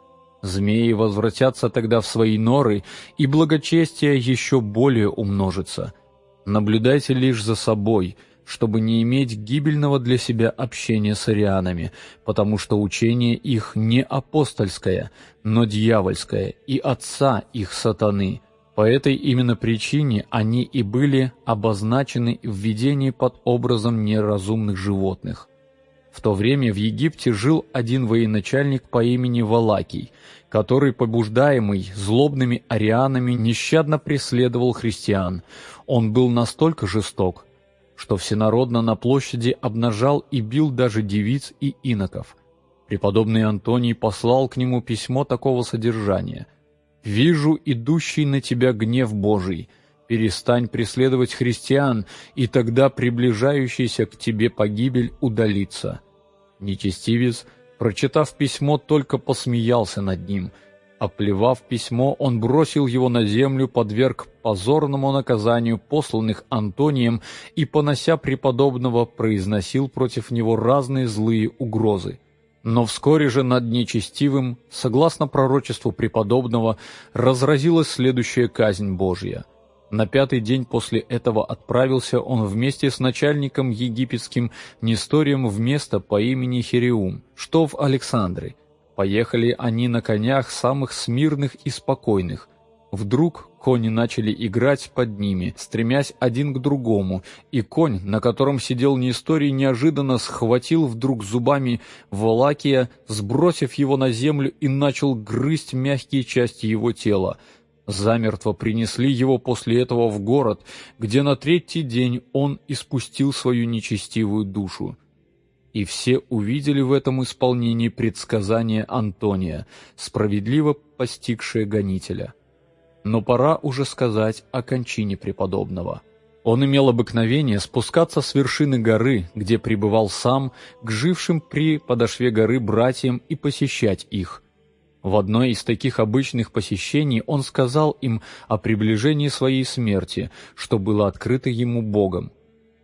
Змеи возвратятся тогда в свои норы, и благочестие еще более умножится – Наблюдайте лишь за собой, чтобы не иметь гибельного для себя общения с арианами, потому что учение их не апостольское, но дьявольское, и отца их сатаны. По этой именно причине они и были обозначены в видении под образом неразумных животных. В то время в Египте жил один военачальник по имени Валакий, который, побуждаемый злобными арианами, нещадно преследовал христиан. Он был настолько жесток, что всенародно на площади обнажал и бил даже девиц и иноков. Преподобный Антоний послал к нему письмо такого содержания. «Вижу идущий на тебя гнев Божий. Перестань преследовать христиан, и тогда приближающийся к тебе погибель удалится». Нечестивец, прочитав письмо, только посмеялся над ним. Оплевав письмо, он бросил его на землю, подверг позорному наказанию посланных Антонием и, понося преподобного, произносил против него разные злые угрозы. Но вскоре же над нечестивым, согласно пророчеству преподобного, разразилась следующая казнь Божья — на пятый день после этого отправился он вместе с начальником египетским Несторием в место по имени Хереум, что в Александре. Поехали они на конях самых смирных и спокойных. Вдруг кони начали играть под ними, стремясь один к другому, и конь, на котором сидел Несторий, неожиданно схватил вдруг зубами Валакия, сбросив его на землю и начал грызть мягкие части его тела — Замертво принесли его после этого в город, где на третий день он испустил свою нечестивую душу. И все увидели в этом исполнении предсказание Антония, справедливо постигшее гонителя. Но пора уже сказать о кончине преподобного. Он имел обыкновение спускаться с вершины горы, где пребывал сам, к жившим при подошве горы братьям и посещать их, в одной из таких обычных посещений он сказал им о приближении своей смерти, что было открыто ему Богом.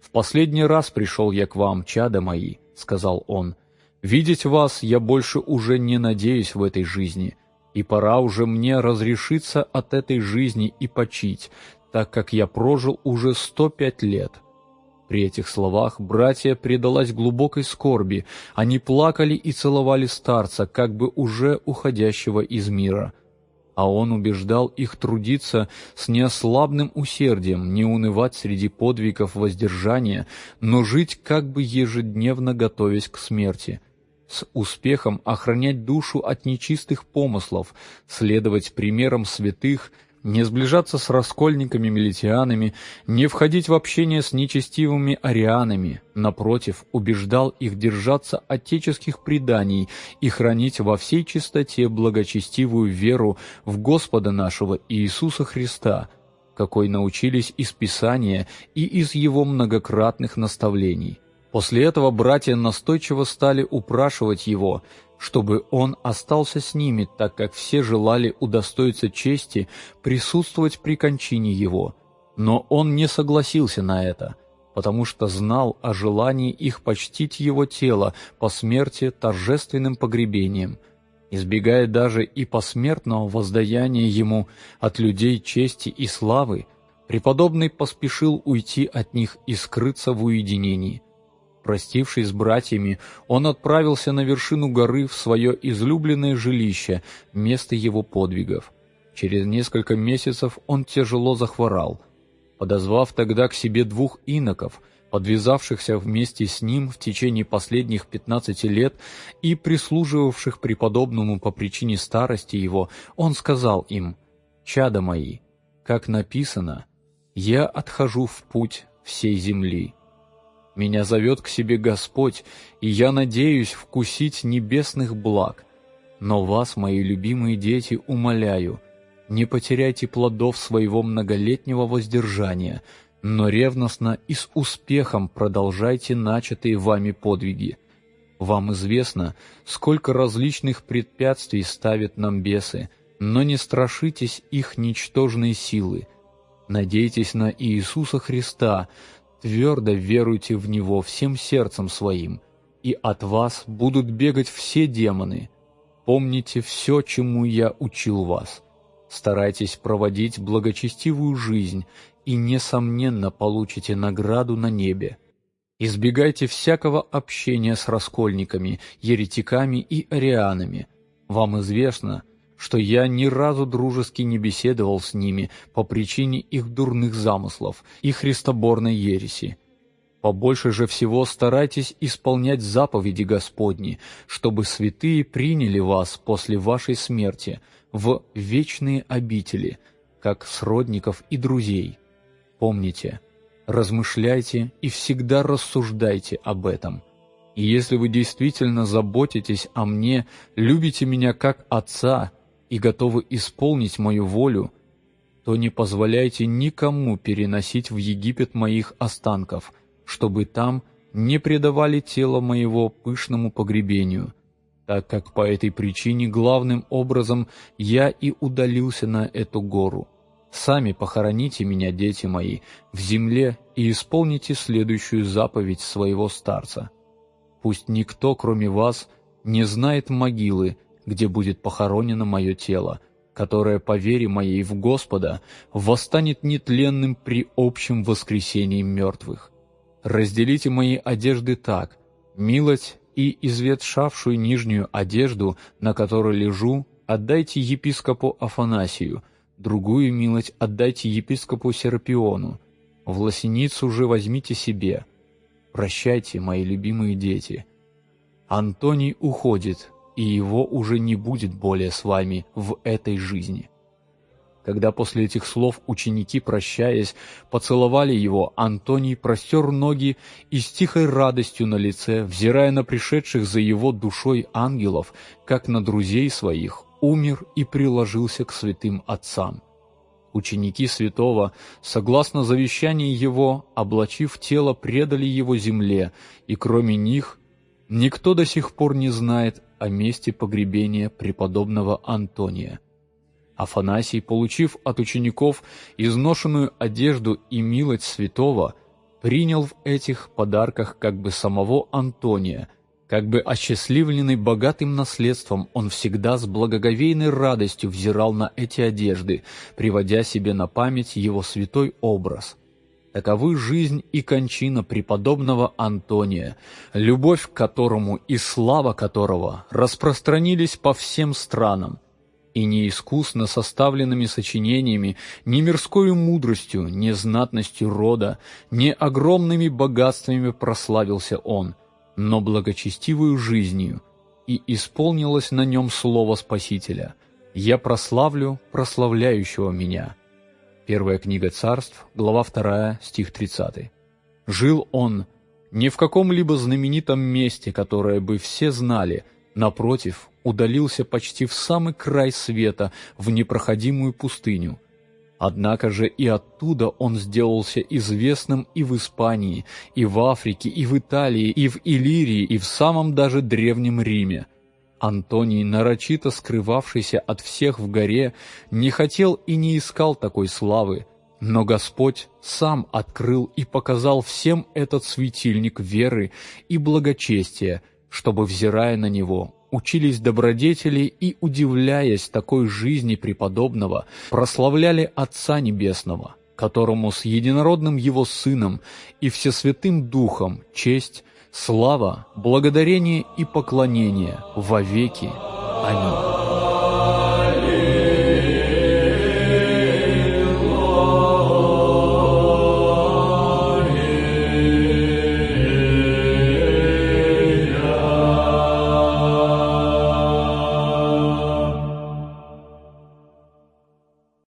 «В последний раз пришел я к вам, чада мои», — сказал он. «Видеть вас я больше уже не надеюсь в этой жизни, и пора уже мне разрешиться от этой жизни и почить, так как я прожил уже сто пять лет». При этих словах братья предалась глубокой скорби, они плакали и целовали старца, как бы уже уходящего из мира. А он убеждал их трудиться с неослабным усердием, не унывать среди подвигов воздержания, но жить как бы ежедневно готовясь к смерти — с успехом охранять душу от нечистых помыслов, следовать примерам святых, не сближаться с раскольниками-милитианами, не входить в общение с нечестивыми арианами, напротив, убеждал их держаться отеческих преданий и хранить во всей чистоте благочестивую веру в Господа нашего Иисуса Христа, какой научились из Писания и из его многократных наставлений. После этого братья настойчиво стали упрашивать его, чтобы он остался с ними, так как все желали удостоиться чести присутствовать при кончине его. Но он не согласился на это, потому что знал о желании их почтить его тело по смерти торжественным погребением, избегая даже и посмертного воздаяния ему от людей чести и славы, преподобный поспешил уйти от них и скрыться в уединении – Простившись с братьями, он отправился на вершину горы в свое излюбленное жилище, место его подвигов. Через несколько месяцев он тяжело захворал. Подозвав тогда к себе двух иноков, подвязавшихся вместе с ним в течение последних пятнадцати лет и прислуживавших преподобному по причине старости его, он сказал им, «Чада мои, как написано, я отхожу в путь всей земли». Меня зовет к себе Господь, и я надеюсь вкусить небесных благ. Но вас, мои любимые дети, умоляю, не потеряйте плодов своего многолетнего воздержания, но ревностно и с успехом продолжайте начатые вами подвиги. Вам известно, сколько различных препятствий ставят нам бесы, но не страшитесь их ничтожной силы. Надейтесь на Иисуса Христа, Твердо веруйте в Него всем сердцем своим, и от вас будут бегать все демоны. Помните все, чему я учил вас. Старайтесь проводить благочестивую жизнь, и, несомненно, получите награду на небе. Избегайте всякого общения с раскольниками, еретиками и арианами. Вам известно, что я ни разу дружески не беседовал с ними по причине их дурных замыслов и христоборной ереси. Побольше же всего старайтесь исполнять заповеди Господни, чтобы святые приняли вас после вашей смерти в вечные обители, как сродников и друзей. Помните, размышляйте и всегда рассуждайте об этом. И если вы действительно заботитесь о мне, любите меня как отца – и готовы исполнить мою волю, то не позволяйте никому переносить в Египет моих останков, чтобы там не предавали тело моего пышному погребению, так как по этой причине главным образом я и удалился на эту гору. Сами похороните меня, дети мои, в земле и исполните следующую заповедь своего старца. Пусть никто, кроме вас, не знает могилы, где будет похоронено мое тело, которое, по вере моей в Господа, восстанет нетленным при общем воскресении мертвых. Разделите мои одежды так, милость и изветшавшую нижнюю одежду, на которой лежу, отдайте епископу Афанасию, другую милость отдайте епископу Серапиону, власеницу же возьмите себе. Прощайте, мои любимые дети. Антоний уходит, и его уже не будет более с вами в этой жизни». Когда после этих слов ученики, прощаясь, поцеловали его, Антоний простер ноги и с тихой радостью на лице, взирая на пришедших за его душой ангелов, как на друзей своих, умер и приложился к святым отцам. Ученики святого, согласно завещанию его, облачив тело, предали его земле, и кроме них никто до сих пор не знает о месте погребения преподобного Антония. Афанасий, получив от учеников изношенную одежду и милость святого, принял в этих подарках как бы самого Антония, как бы осчастливленный богатым наследством, он всегда с благоговейной радостью взирал на эти одежды, приводя себе на память его святой образ – Таковы жизнь и кончина преподобного Антония, любовь к которому и слава которого распространились по всем странам, и не искусно составленными сочинениями, ни мирской мудростью, ни знатностью рода, ни огромными богатствами прославился он, но благочестивую жизнью, и исполнилось на нем слово Спасителя «Я прославлю прославляющего меня». Первая книга царств, глава 2, стих 30. Жил он не в каком-либо знаменитом месте, которое бы все знали, напротив, удалился почти в самый край света, в непроходимую пустыню. Однако же и оттуда он сделался известным и в Испании, и в Африке, и в Италии, и в Иллирии, и в самом даже Древнем Риме. Антоний, нарочито скрывавшийся от всех в горе, не хотел и не искал такой славы, но Господь сам открыл и показал всем этот светильник веры и благочестия, чтобы, взирая на него, учились добродетели и, удивляясь такой жизни преподобного, прославляли Отца Небесного, которому с единородным Его Сыном и Всесвятым Духом честь, слава, благодарение и поклонение во веки. Аминь.